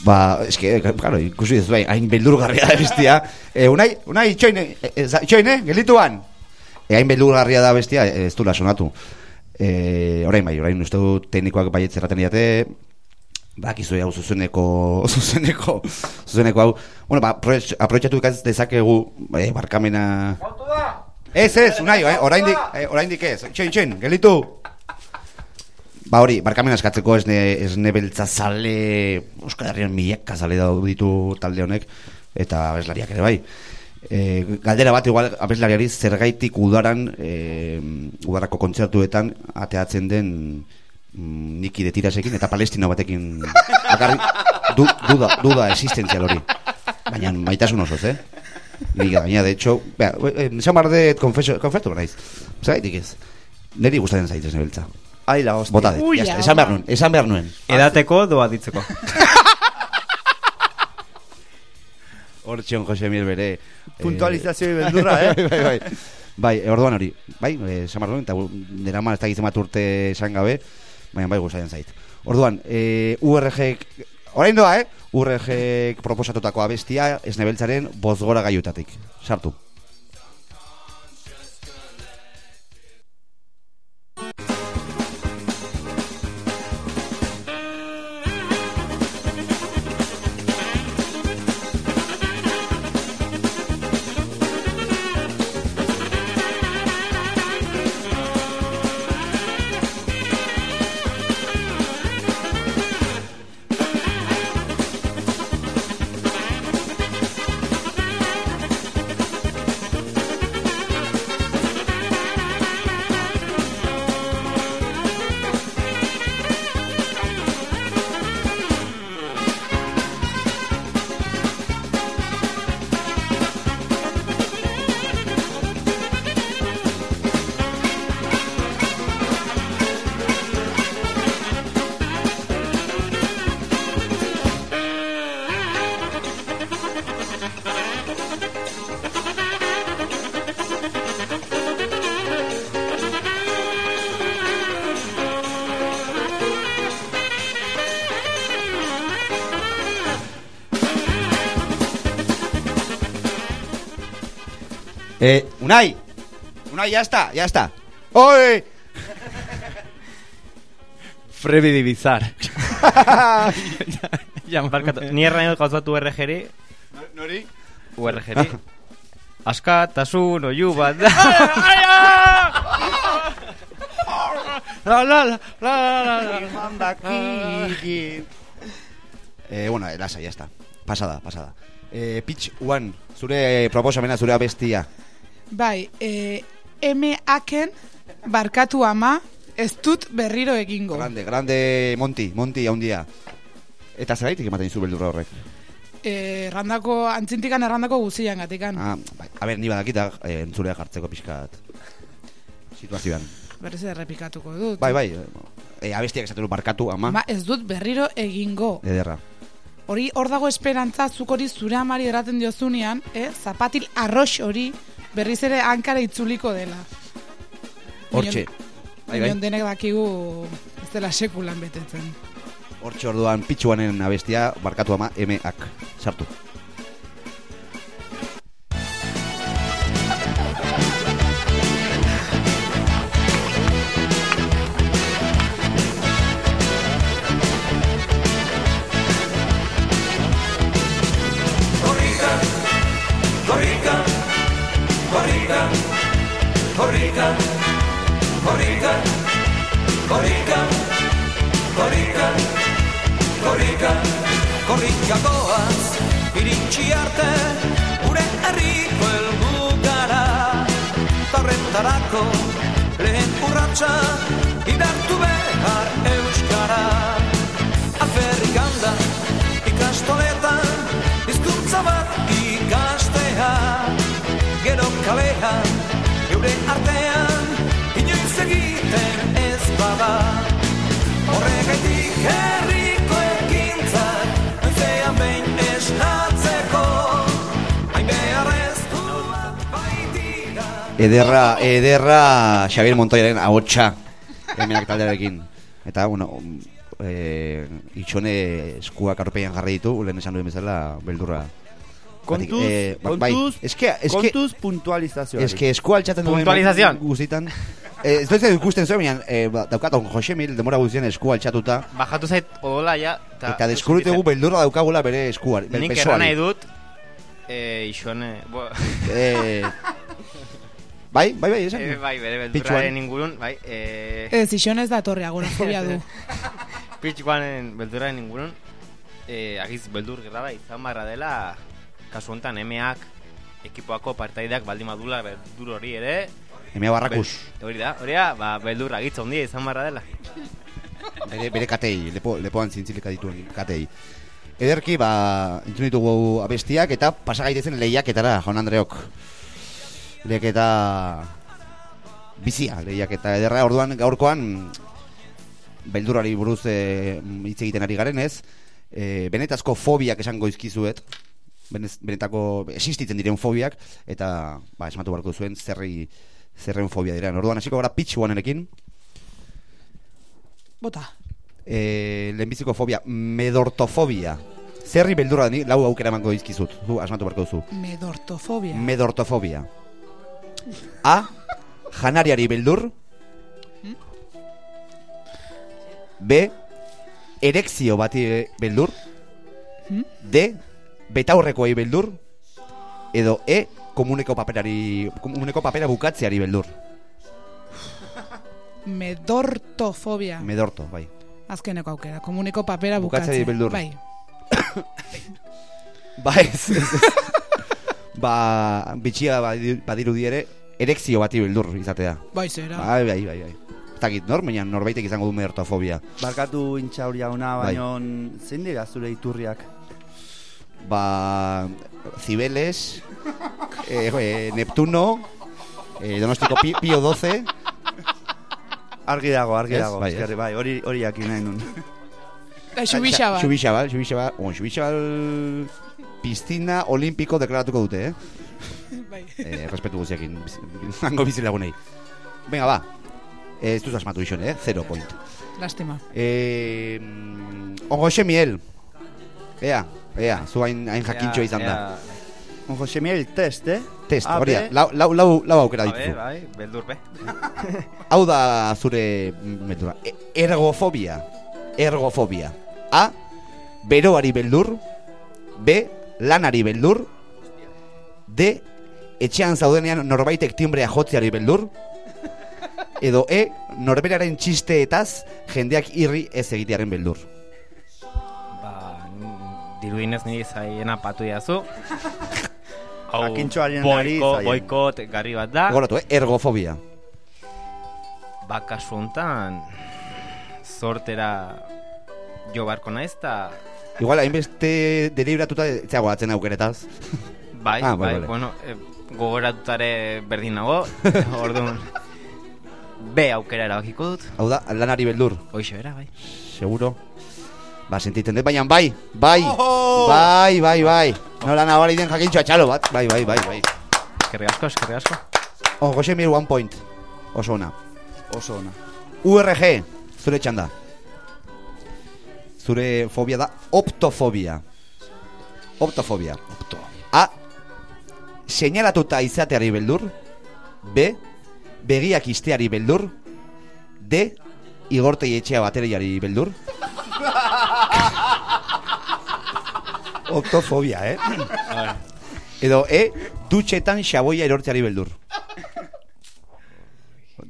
Ba, eske, claro, ikusi ez bai, hain beldurgarria da bestia. (laughs) Eh, unai, unai, itxoine, eh, eh, itxoine, gelituan. Eh, hain beldurgarria da bestia, eh, ez du sonatu. Eh, orain bai, orain uste dut teknikoak baietz erraten diate, Bakizu hau zuzeneko, (laughs) zuzeneko, zuzeneko hau. Bueno, ba, aprobetxatu ikaz dezakegu, eh, barkamena... Ez, ez, unai, eh, oraindik, eh, oraindik ez. Txen, txen, gelitu. Ba hori, barkamena eskatzeko esne, esne beltza zale, Euskal Herrian milaka zale ditu talde honek, eta abeslariak ere bai. E, galdera bat igual abeslariari zergaitik udaran, e, udarako kontzertuetan ateatzen den mm, niki de tirasekin eta palestino batekin bakarrik du, duda, duda existentzial hori. Baina maitasun osoz, eh? Ni gaina, de hecho, bea, esan bar de confeso, confeso naiz. Zergaitik ez. Neri gustatzen zait esne beltza. Ai la hostia. Bota det, Ui, ya está, ama. esan behar nuen, esan behar nuen. Edateko doa ditzeko. (laughs) Hortxion Jose Miel bere... Puntualizazio (laughs) beldurra, eh? bai, bai, bai. Bai, orduan hori. Bai, eh, esan behar nuen, eta nera man ez da gizem bat urte esan gabe, baina bai gustatzen zait. Orduan, eh, URG... Orain doa, eh? URG proposatutako abestia esnebeltzaren bozgora gaiutatik. Sartu. Eh, Unai! Unai, ya está, ya está. ¡Oye! (laughs) Freddy de Bizar. (laughs) Barkatu, ni errain dut gauzatu URG-ri, Nori? URG-ri. Askatasun oiu bat da. La la la la la la Eh, bueno, eh, lasa, ya está. Pasada, pasada. Eh, Pitch One, zure proposamena, zure abestia. Bai, e, M-aken barkatu ama ez dut berriro egingo. Grande, grande Monti, Monti haundia. Eta zeraitik ematen dizu beldurra horrek? E, errandako, antzintikan errandako guzian gatikan. Ah, bai, a ber, ni badakita eh, entzulea jartzeko pixkat situazioan. Berriz errepikatuko dut. Bai, bai, eh, abestiak esaten du barkatu, ama, Ma, ez dut berriro egingo. ederra. Hori hor dago esperantza zuk hori zure amari eraten diozunean, eh? zapatil arrox hori berriz ere hankara itzuliko dela. Hortxe, bai, bai, denek dakigu ez dela sekulan betetzen. hortxe orduan Pitch Oneen abestia, barkatu ama, M-ak. Sartu. time. Ederra, ederra Xavier Montoyaren ahotsa M-ak taldearekin. Eta, bueno, eh, itxone eskuak arpean jarri ditu, lehen esan duen bezala, beldurra. Kontuz, eh, ba- bai, kontuz, eske, eske, kontuz puntualizazioa. eske esku altxaten duen guztitan. Eh, ez dut ikusten zuen, baina eh, ba, daukat on Jose Mil demora guztien eskua altxatuta Bajatu zait odola ja. Ta, eta deskubritu egu beldurra daukagula bere eskuar, be, Nik erran nahi dut, eh, ixone, bo, Eh, (laughs) bai, bai, bai, esan. eh, bai, bere beldurraren ingurun, bai, eh, Ez, ixon ez da torre agorafobia du. (laughs) pitxuanen beldurraren ingurun, eh, agiz beldur gerrada izan barra dela, kasu honetan emeak, ekipoako partaideak baldin madula beldur hori ere, Emea barrakus, hori da, hori da, ba, beldur agitza ondia izan barra dela. bere, bere katei, lepo, lepoan zintzileka dituen katei. Ederki, ba, entzun ditugu abestiak eta pasagaitezen lehiaketara, jaun Andreok. Lehiaketa bizia, lehiaketa ederra, orduan gaurkoan beldurari buruz e, hitz egiten ari garen ez, e, benetazko fobiak esango izkizuet, benetako existitzen diren fobiak, eta ba, esmatu barko zuen zerri zerren fobia diren. Orduan hasiko gara pitch Bota. e, lehenbiziko fobia, medortofobia. Zerri beldurra ni lau aukera emango dizkizut. Du asmatu barko duzu. Medortofobia. Medortofobia. A. Janariari beldur. B. Erekzio bati beldur. D. Betaurrekoei beldur. Edo E. Komuneko paperari komuneko papera bukatzeari beldur. Medortofobia. Medorto, bai. Azkeneko aukera. Komuniko papera Bukatzeari bukatzea. beldur. Bai. (coughs) Ba ez, ez, ez. Ba, bitxia badi- badirudi ere, erekzio bati beldur izatea. Bai, zera. Bai, bai, bai, bai. Ez dakit nor, baina norbaitek izango du medortofobia. Barkatu intxaur jauna, Bai. baino zein dira zure iturriak? Ba, Cibeles, eh, eh, Neptuno, eh, Donostiko Pi- Pio 12, Argi dago, argi dago. Bai, eskerri, bai, hori hori jakin nahi nun. Da, xubixaba. Xubixabal, Xubixabal, on, Xubixabal piztina olimpiko deklaratuko dute, eh? (laughs) Bai. eh respetu guztiakin, biz- zango bizilagunei. Venga, ba, eh, ez duz asmatu ison, eh? Zero point. Lastima. Eh, on Jose Miel, ea, ea, zu hain, hain jakintxo izan da. On Jose Miel test, eh? Test, hori da, lau, lau, lau, lau aukera Bai, dituzu. bai, beldur be. (laughs) Hau da zure metura. E- Ergofobia. Ergofobia. A. Beroari beldur. B. Lanari beldur. D. Etxean zaudenean norbaitek timbrea jotzeari beldur. Edo E. Norberaren txisteetaz jendeak irri ez egitearen beldur. Ba, n- dirudienez niri zaiena patu jazu. Hau, boiko, boikot garri bat da. Gogoratu, eh? Ergofobia. Ba, kasu hontan, sortera jo barko naiz, ta... Igual, hainbeste deliberatuta etxeago atzen aukeretaz. (laughs) Bai, Ah, bai, bai, bai. bueno, eh, gogoratutare berdin nago, (laughs) orduan... B aukera erabakiko dut, Hau da, lanari beldur. hoxe bera, bai. Seguro. Ba, sentitzen dut, baina bai, bai, bai, bai, bai. Nola nabari den jakintxoa txalo bat, bai, bai, bai, bai. Eskerri asko, eskerri asko. Oh, Jose Mir, one point. Oso ona. Oso ona. URG, zure txanda. Zure fobia da optofobia. Optofobia. Opto. A. Seinalatuta izateari beldur. B. Begiak isteari beldur. D. Igortei etxea bateriari beldur. (laughs) Optofobia, eh? Edo E. Dutxetan xaboia erortzeari beldur.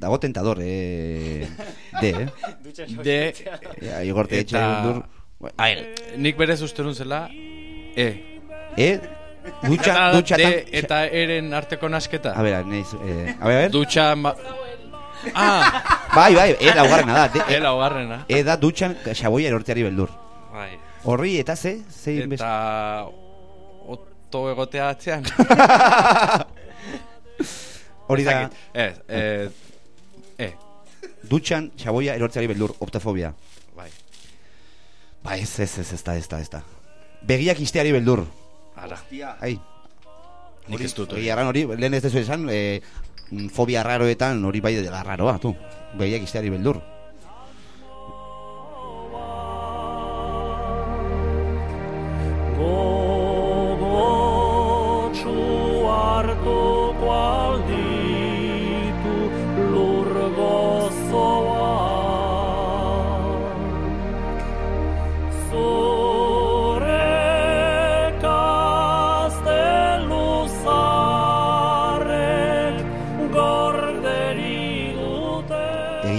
Dago tentador, eh? D, eh? (laughs) De, Ja, igorte etxe Eta- beldur. a ver, nik berez uste nun zela, e. E, dutxa, Eta dutxa de eta eren arteko nasketa. A ver, neiz, eh, a ver, a ver. Dutxa, ma... (laughs) Ah, Bai, bai, e laugarrena da. De, e laugarrena. e da dutxan xaboia erorteari beldur. Bai. Horri eta ze, ze. Eta oto egotea atzean. (laughs) Hori da. Ez, eh. Dutxan xaboia erortzeari beldur, optofobia. Bai. Ba, ez, ez, ez, ez da, ez da, ez da. Begiak isteari beldur. Ara. Ai, Nik ez dut. hori. Erran hori, lehen ez dezu esan, eh, mm, fobia raroetan hori bai dela raroa, tu. Begiak isteari beldur. Gogotsu hartuko alditu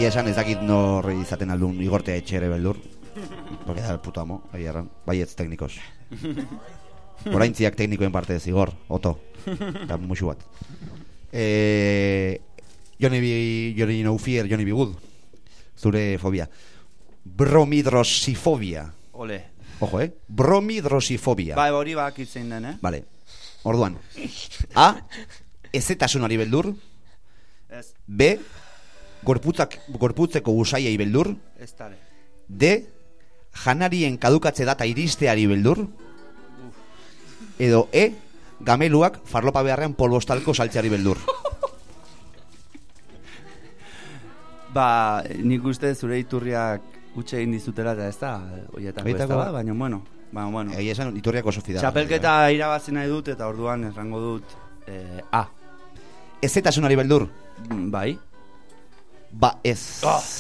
egia esan ez dakit nor izaten aldun igortea etxere beldur. Porque da el puto amo, ahi erran. Baietz teknikos. Oraintziak teknikoen parte ez igor, oto. Eta musu bat. Eh, Johnny B, Johnny No Fear, Johnny B. Good. Zure fobia. Bromidrosifobia. Ole. Ojo, eh? Bromidrosifobia. Bai, hori bakitzen den, eh? Vale. Orduan. A. Ezetasunari beldur. Ez, B. Gorputzak, gorputzeko usaiei beldur. ez tare. D. Janarien kadukatze data iristeari beldur. Edo E. Gameluak farlopa beharrean polbostalko saltzeari beldur. (laughs) Ba, nik uste zure iturriak utxe egin dizutela eta ez da, oietako ez da, ba, baina bueno, baina bueno. Egia esan, iturriak oso fidala. Txapelketa irabazi nahi dut eta orduan errango dut eh, A. Ezetasunari beldur. Mm, Bai. Ba, ez,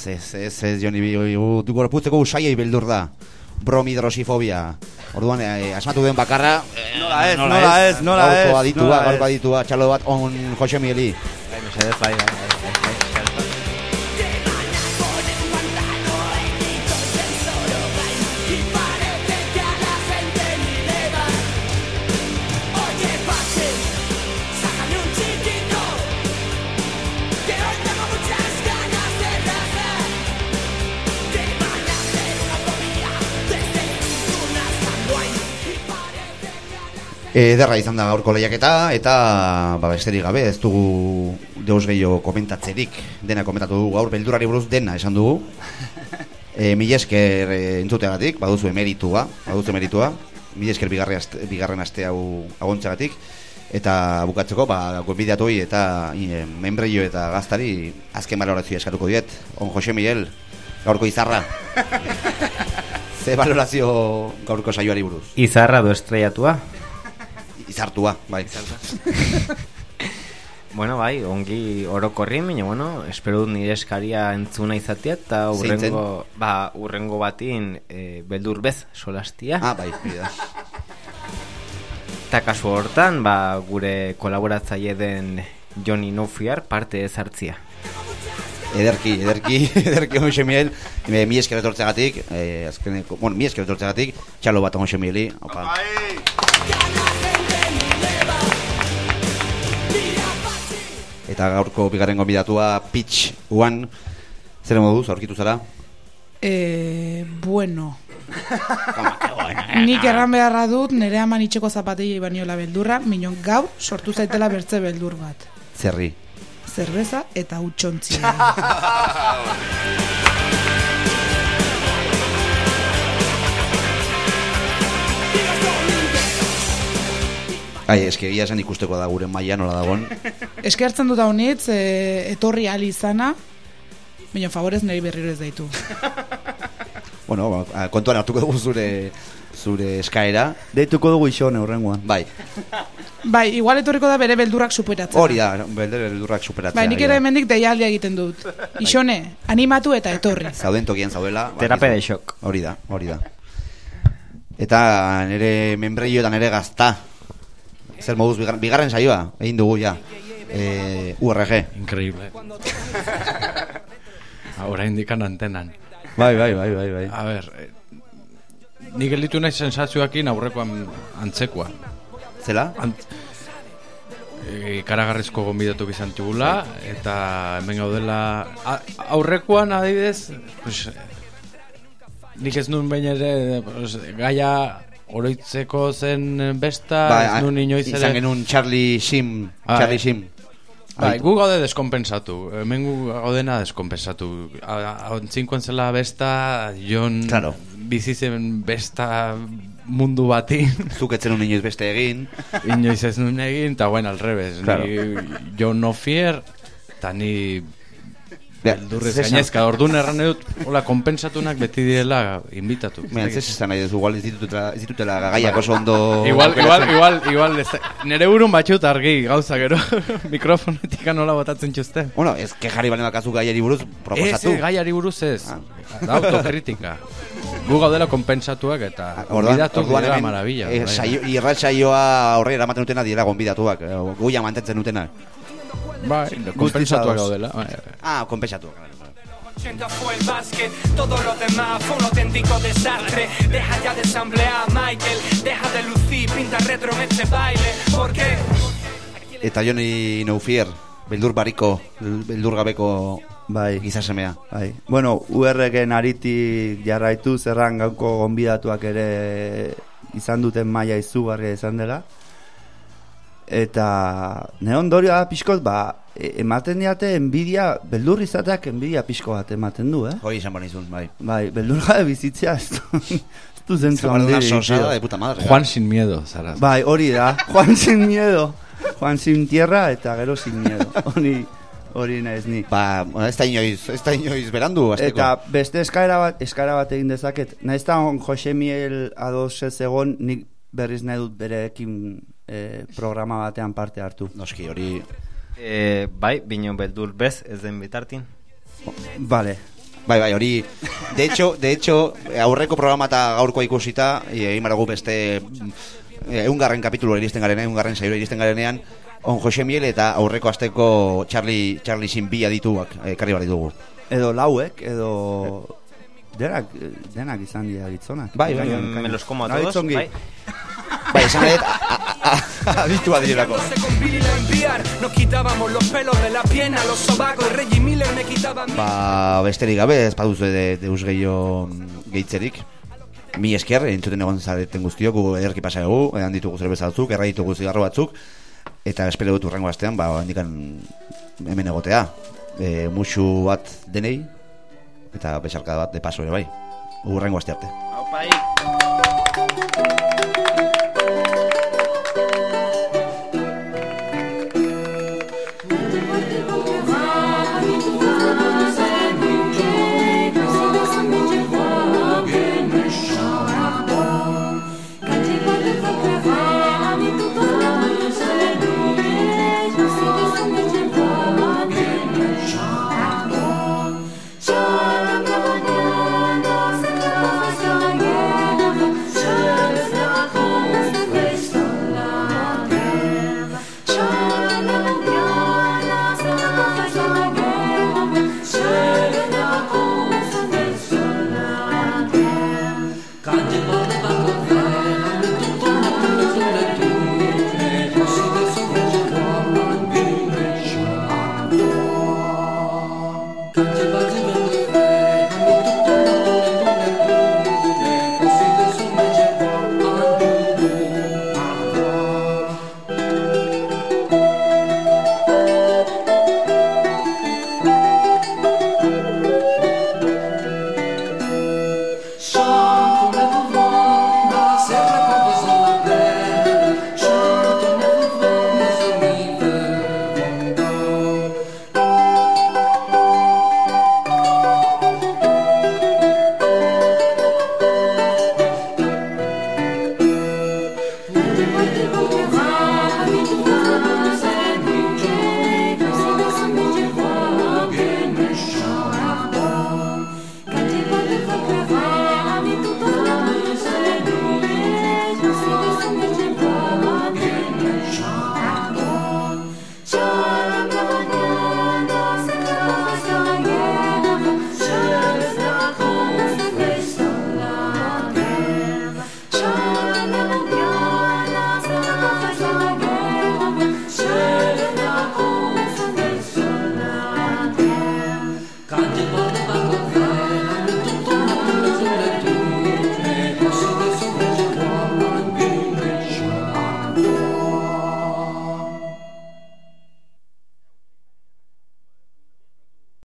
ez, ez, ez, Joni, bi- bi- du gorputzeko usaiei beldur da. Bromidrosifobia. Orduan, eh, asmatu den bakarra... eh, Nola ez, nola ez, nola ez, Gaurko aditua, gaurko aditua, txalo bat on Jose Mieli. Bai, mesedez, bai, bai, bai, Ederra izan da gaurko lehiaketa eta ba besterik gabe ez dugu deus gehiago komentatzerik. Dena komentatu dugu gaur beldurari buruz dena esan dugu. (laughs) E, mila esker e, entzuteagatik baduzu emeritua baduzu emeritua. Mila esker bigarren aste, bigarren aste hau agontzeagatik. Eta bukatzeko ba gonbidatuei eta e, membreio eta gaztari azken balorazioa eskatuko diet. On Jose Miguel gaurko izarra. (laughs) Ze balorazio gaurko saioari buruz? Izarra do estreiatua. Izartua bai (laughs) Bueno, bai, ongi orokorri, baina, bueno, espero dut nire eskaria entzuna izatea, eta urrengo, ba, urrengo batin e, beldur bez solastia. ah bai hori da. Eta kasu hortan, ba, gure kolaboratzaile den Johnny Nofiar parte ez hartzia. Ederki, ederki, (laughs) ederki Jose Miguel, e, mi esker etortzeagatik, eh, azkeneko, bueno, mi esker etortzeagatik, txalo bat Jose Migueli, opa. Eta gaurko bigarren gonbidatua Pitch One, zer moduz, aurkitu zara? E, bueno. Nik erran beharra dut nire aman itxeko zapatei baniola beldurra, minon gaur sortu zaitela bertze beldur bat. Zerri. Zerbeza eta utxontzia. (laughs) Ai, eske egia esan ikusteko da gure maila nola dagon. (laughs) Eskertzen dut honitz, e, etorri ali izana, minon favorez niri berriro ez daitu. (laughs) bueno, ba, kontuan hartuko dugu zure zure eskaera. Deituko dugu isone horrengoan. Bai, Bai, igual etorriko da bere beldurrak superatzen. hori da, belder beldurrak superatzea. Bai, nik ere hemendik deialdia egiten dut. (laughs) Isone, animatu eta etorri. Zauden tokian zaudela. Terapia de shock. Hori da, hori da. Eta nire membreioetan ere gazta. Zer moduz, bigarren, bigarren saioa, egin dugu ja. E, URG. Increíble. (laughs) Ahora indican antenan. Bai, bai, bai, bai, bai. A ver, eh, nik gelditu nahi sensazioakin aurrekoan antzekoa. Zela? Ant, e, karagarrizko gonbidatu izan txugula, eta hemen gaudela a, aurrekoan adibidez, pues, eh, nik ez nun behin ere pues, gaia oroitzeko zen besta, ez nun inoiz ere... Ba, izan genuen Charlie Shim, Ah, Charlie eh. Shim. Bai, gu gaude deskompensatu, hemen gu gaudena deskompensatu. Ontzinkoen zela besta, jon Claro. bizi zen besta mundu bati, (laughs) Zuk etzen un inoiz beste egin. inoiz ez nuen egin, eta bueno, al revés. Claro. Ni Jon no fier, eta ni beldurrez gainezka, orduan erran dut, hola, kompensatunak beti direla inbitatu. Mira, ez esan nahi duzu, igual ez ditutela, ez ditutela gaiak oso ondo... (laughs) Igual, igual, igual, igual, ez, nere burun batxut argi gauza gero, (laughs) mikrofonetik nola botatzen txuste. Bueno, ez kejari bane bakazu gaiari buruz, proposatu. Ez, gaiari buruz ez. Ah. Da autokritika. Gu gaudela konpentsatuak eta Orduan, gonbidatu maravilla. eh, bai. saio, irrat saioa horre eramaten dutena dira gonbidatuak, guia mantentzen dutena. Bai, ados. gaudela. Bai, bai. Ah, konpensatu. 80 fue el básquet, todo lo demás fue un auténtico desastre. Deja ya de ensamblear, Michael, deja de lucir, pinta retro en este baile. ¿Por qué? Eta Joni Neufier, beldur bariko, beldur gabeko Bai. gizasemea. Bai. Bueno, URken aritik jarraitu zerran gauko gonbidatuak ere izan duten maila izugarria izan dela. Eta ne ondorioa da pixkot, ba, e- ematen diate enbidia, beldur izateak enbidia pixko bat ematen du, eh? Hoi izan banizun, bai. Bai, beldur gabe bizitzea ez du, ez du zentzu tío. de puta madre. Juan sin miedo, zara. Bai, hori da, Juan sin miedo. Juan sin tierra eta gero sin miedo. Hori, hori naiz ni. Ba, ez da inoiz, ez da inoiz berandu, azteko. Eta beste eskaera bat, eskaera bat egin dezaket. Naiz on Jose Miel ados ez egon, nik berriz nahi dut berekin eh, programa batean parte hartu. Noski, hori... E, bai, bino beldur bez, ez den bitartin. Vale. Bai, bai, hori... De hecho, de hecho, aurreko programa eta gaurkoa ikusita, e, egin baragu beste... E, eungarren kapitulu iristen garen, eungarren saio iristen garenean, on Jose Miel eta aurreko asteko Charlie, Charlie sin bi adituak, ekarri bar ditugu. Edo lauek, edo... Denak, denak izan dira gitzonak. Bai, bai, Mm, Me los como a todos, bai. Bai, esan nahi dut, a- a- a- aditua direlako. Se con Billy la enviar, nos quitábamos los pelos de la pierna, los sobacos, y Reggie Miller me quitaba a mí. Ba, besterik gabe, ez baduzu de, deus gehiago gehitzerik. Mi esker, entzuten egon zareten guztiok, gu ederki pasa dugu, edan ditugu zerbeza batzuk, erra ditugu zigarro batzuk, eta espero dut urrengo astean, ba, handikan hemen egotea. E, musu bat denei, eta besarkada bat de paso ere bai. Urrengo aste arte. Aupai!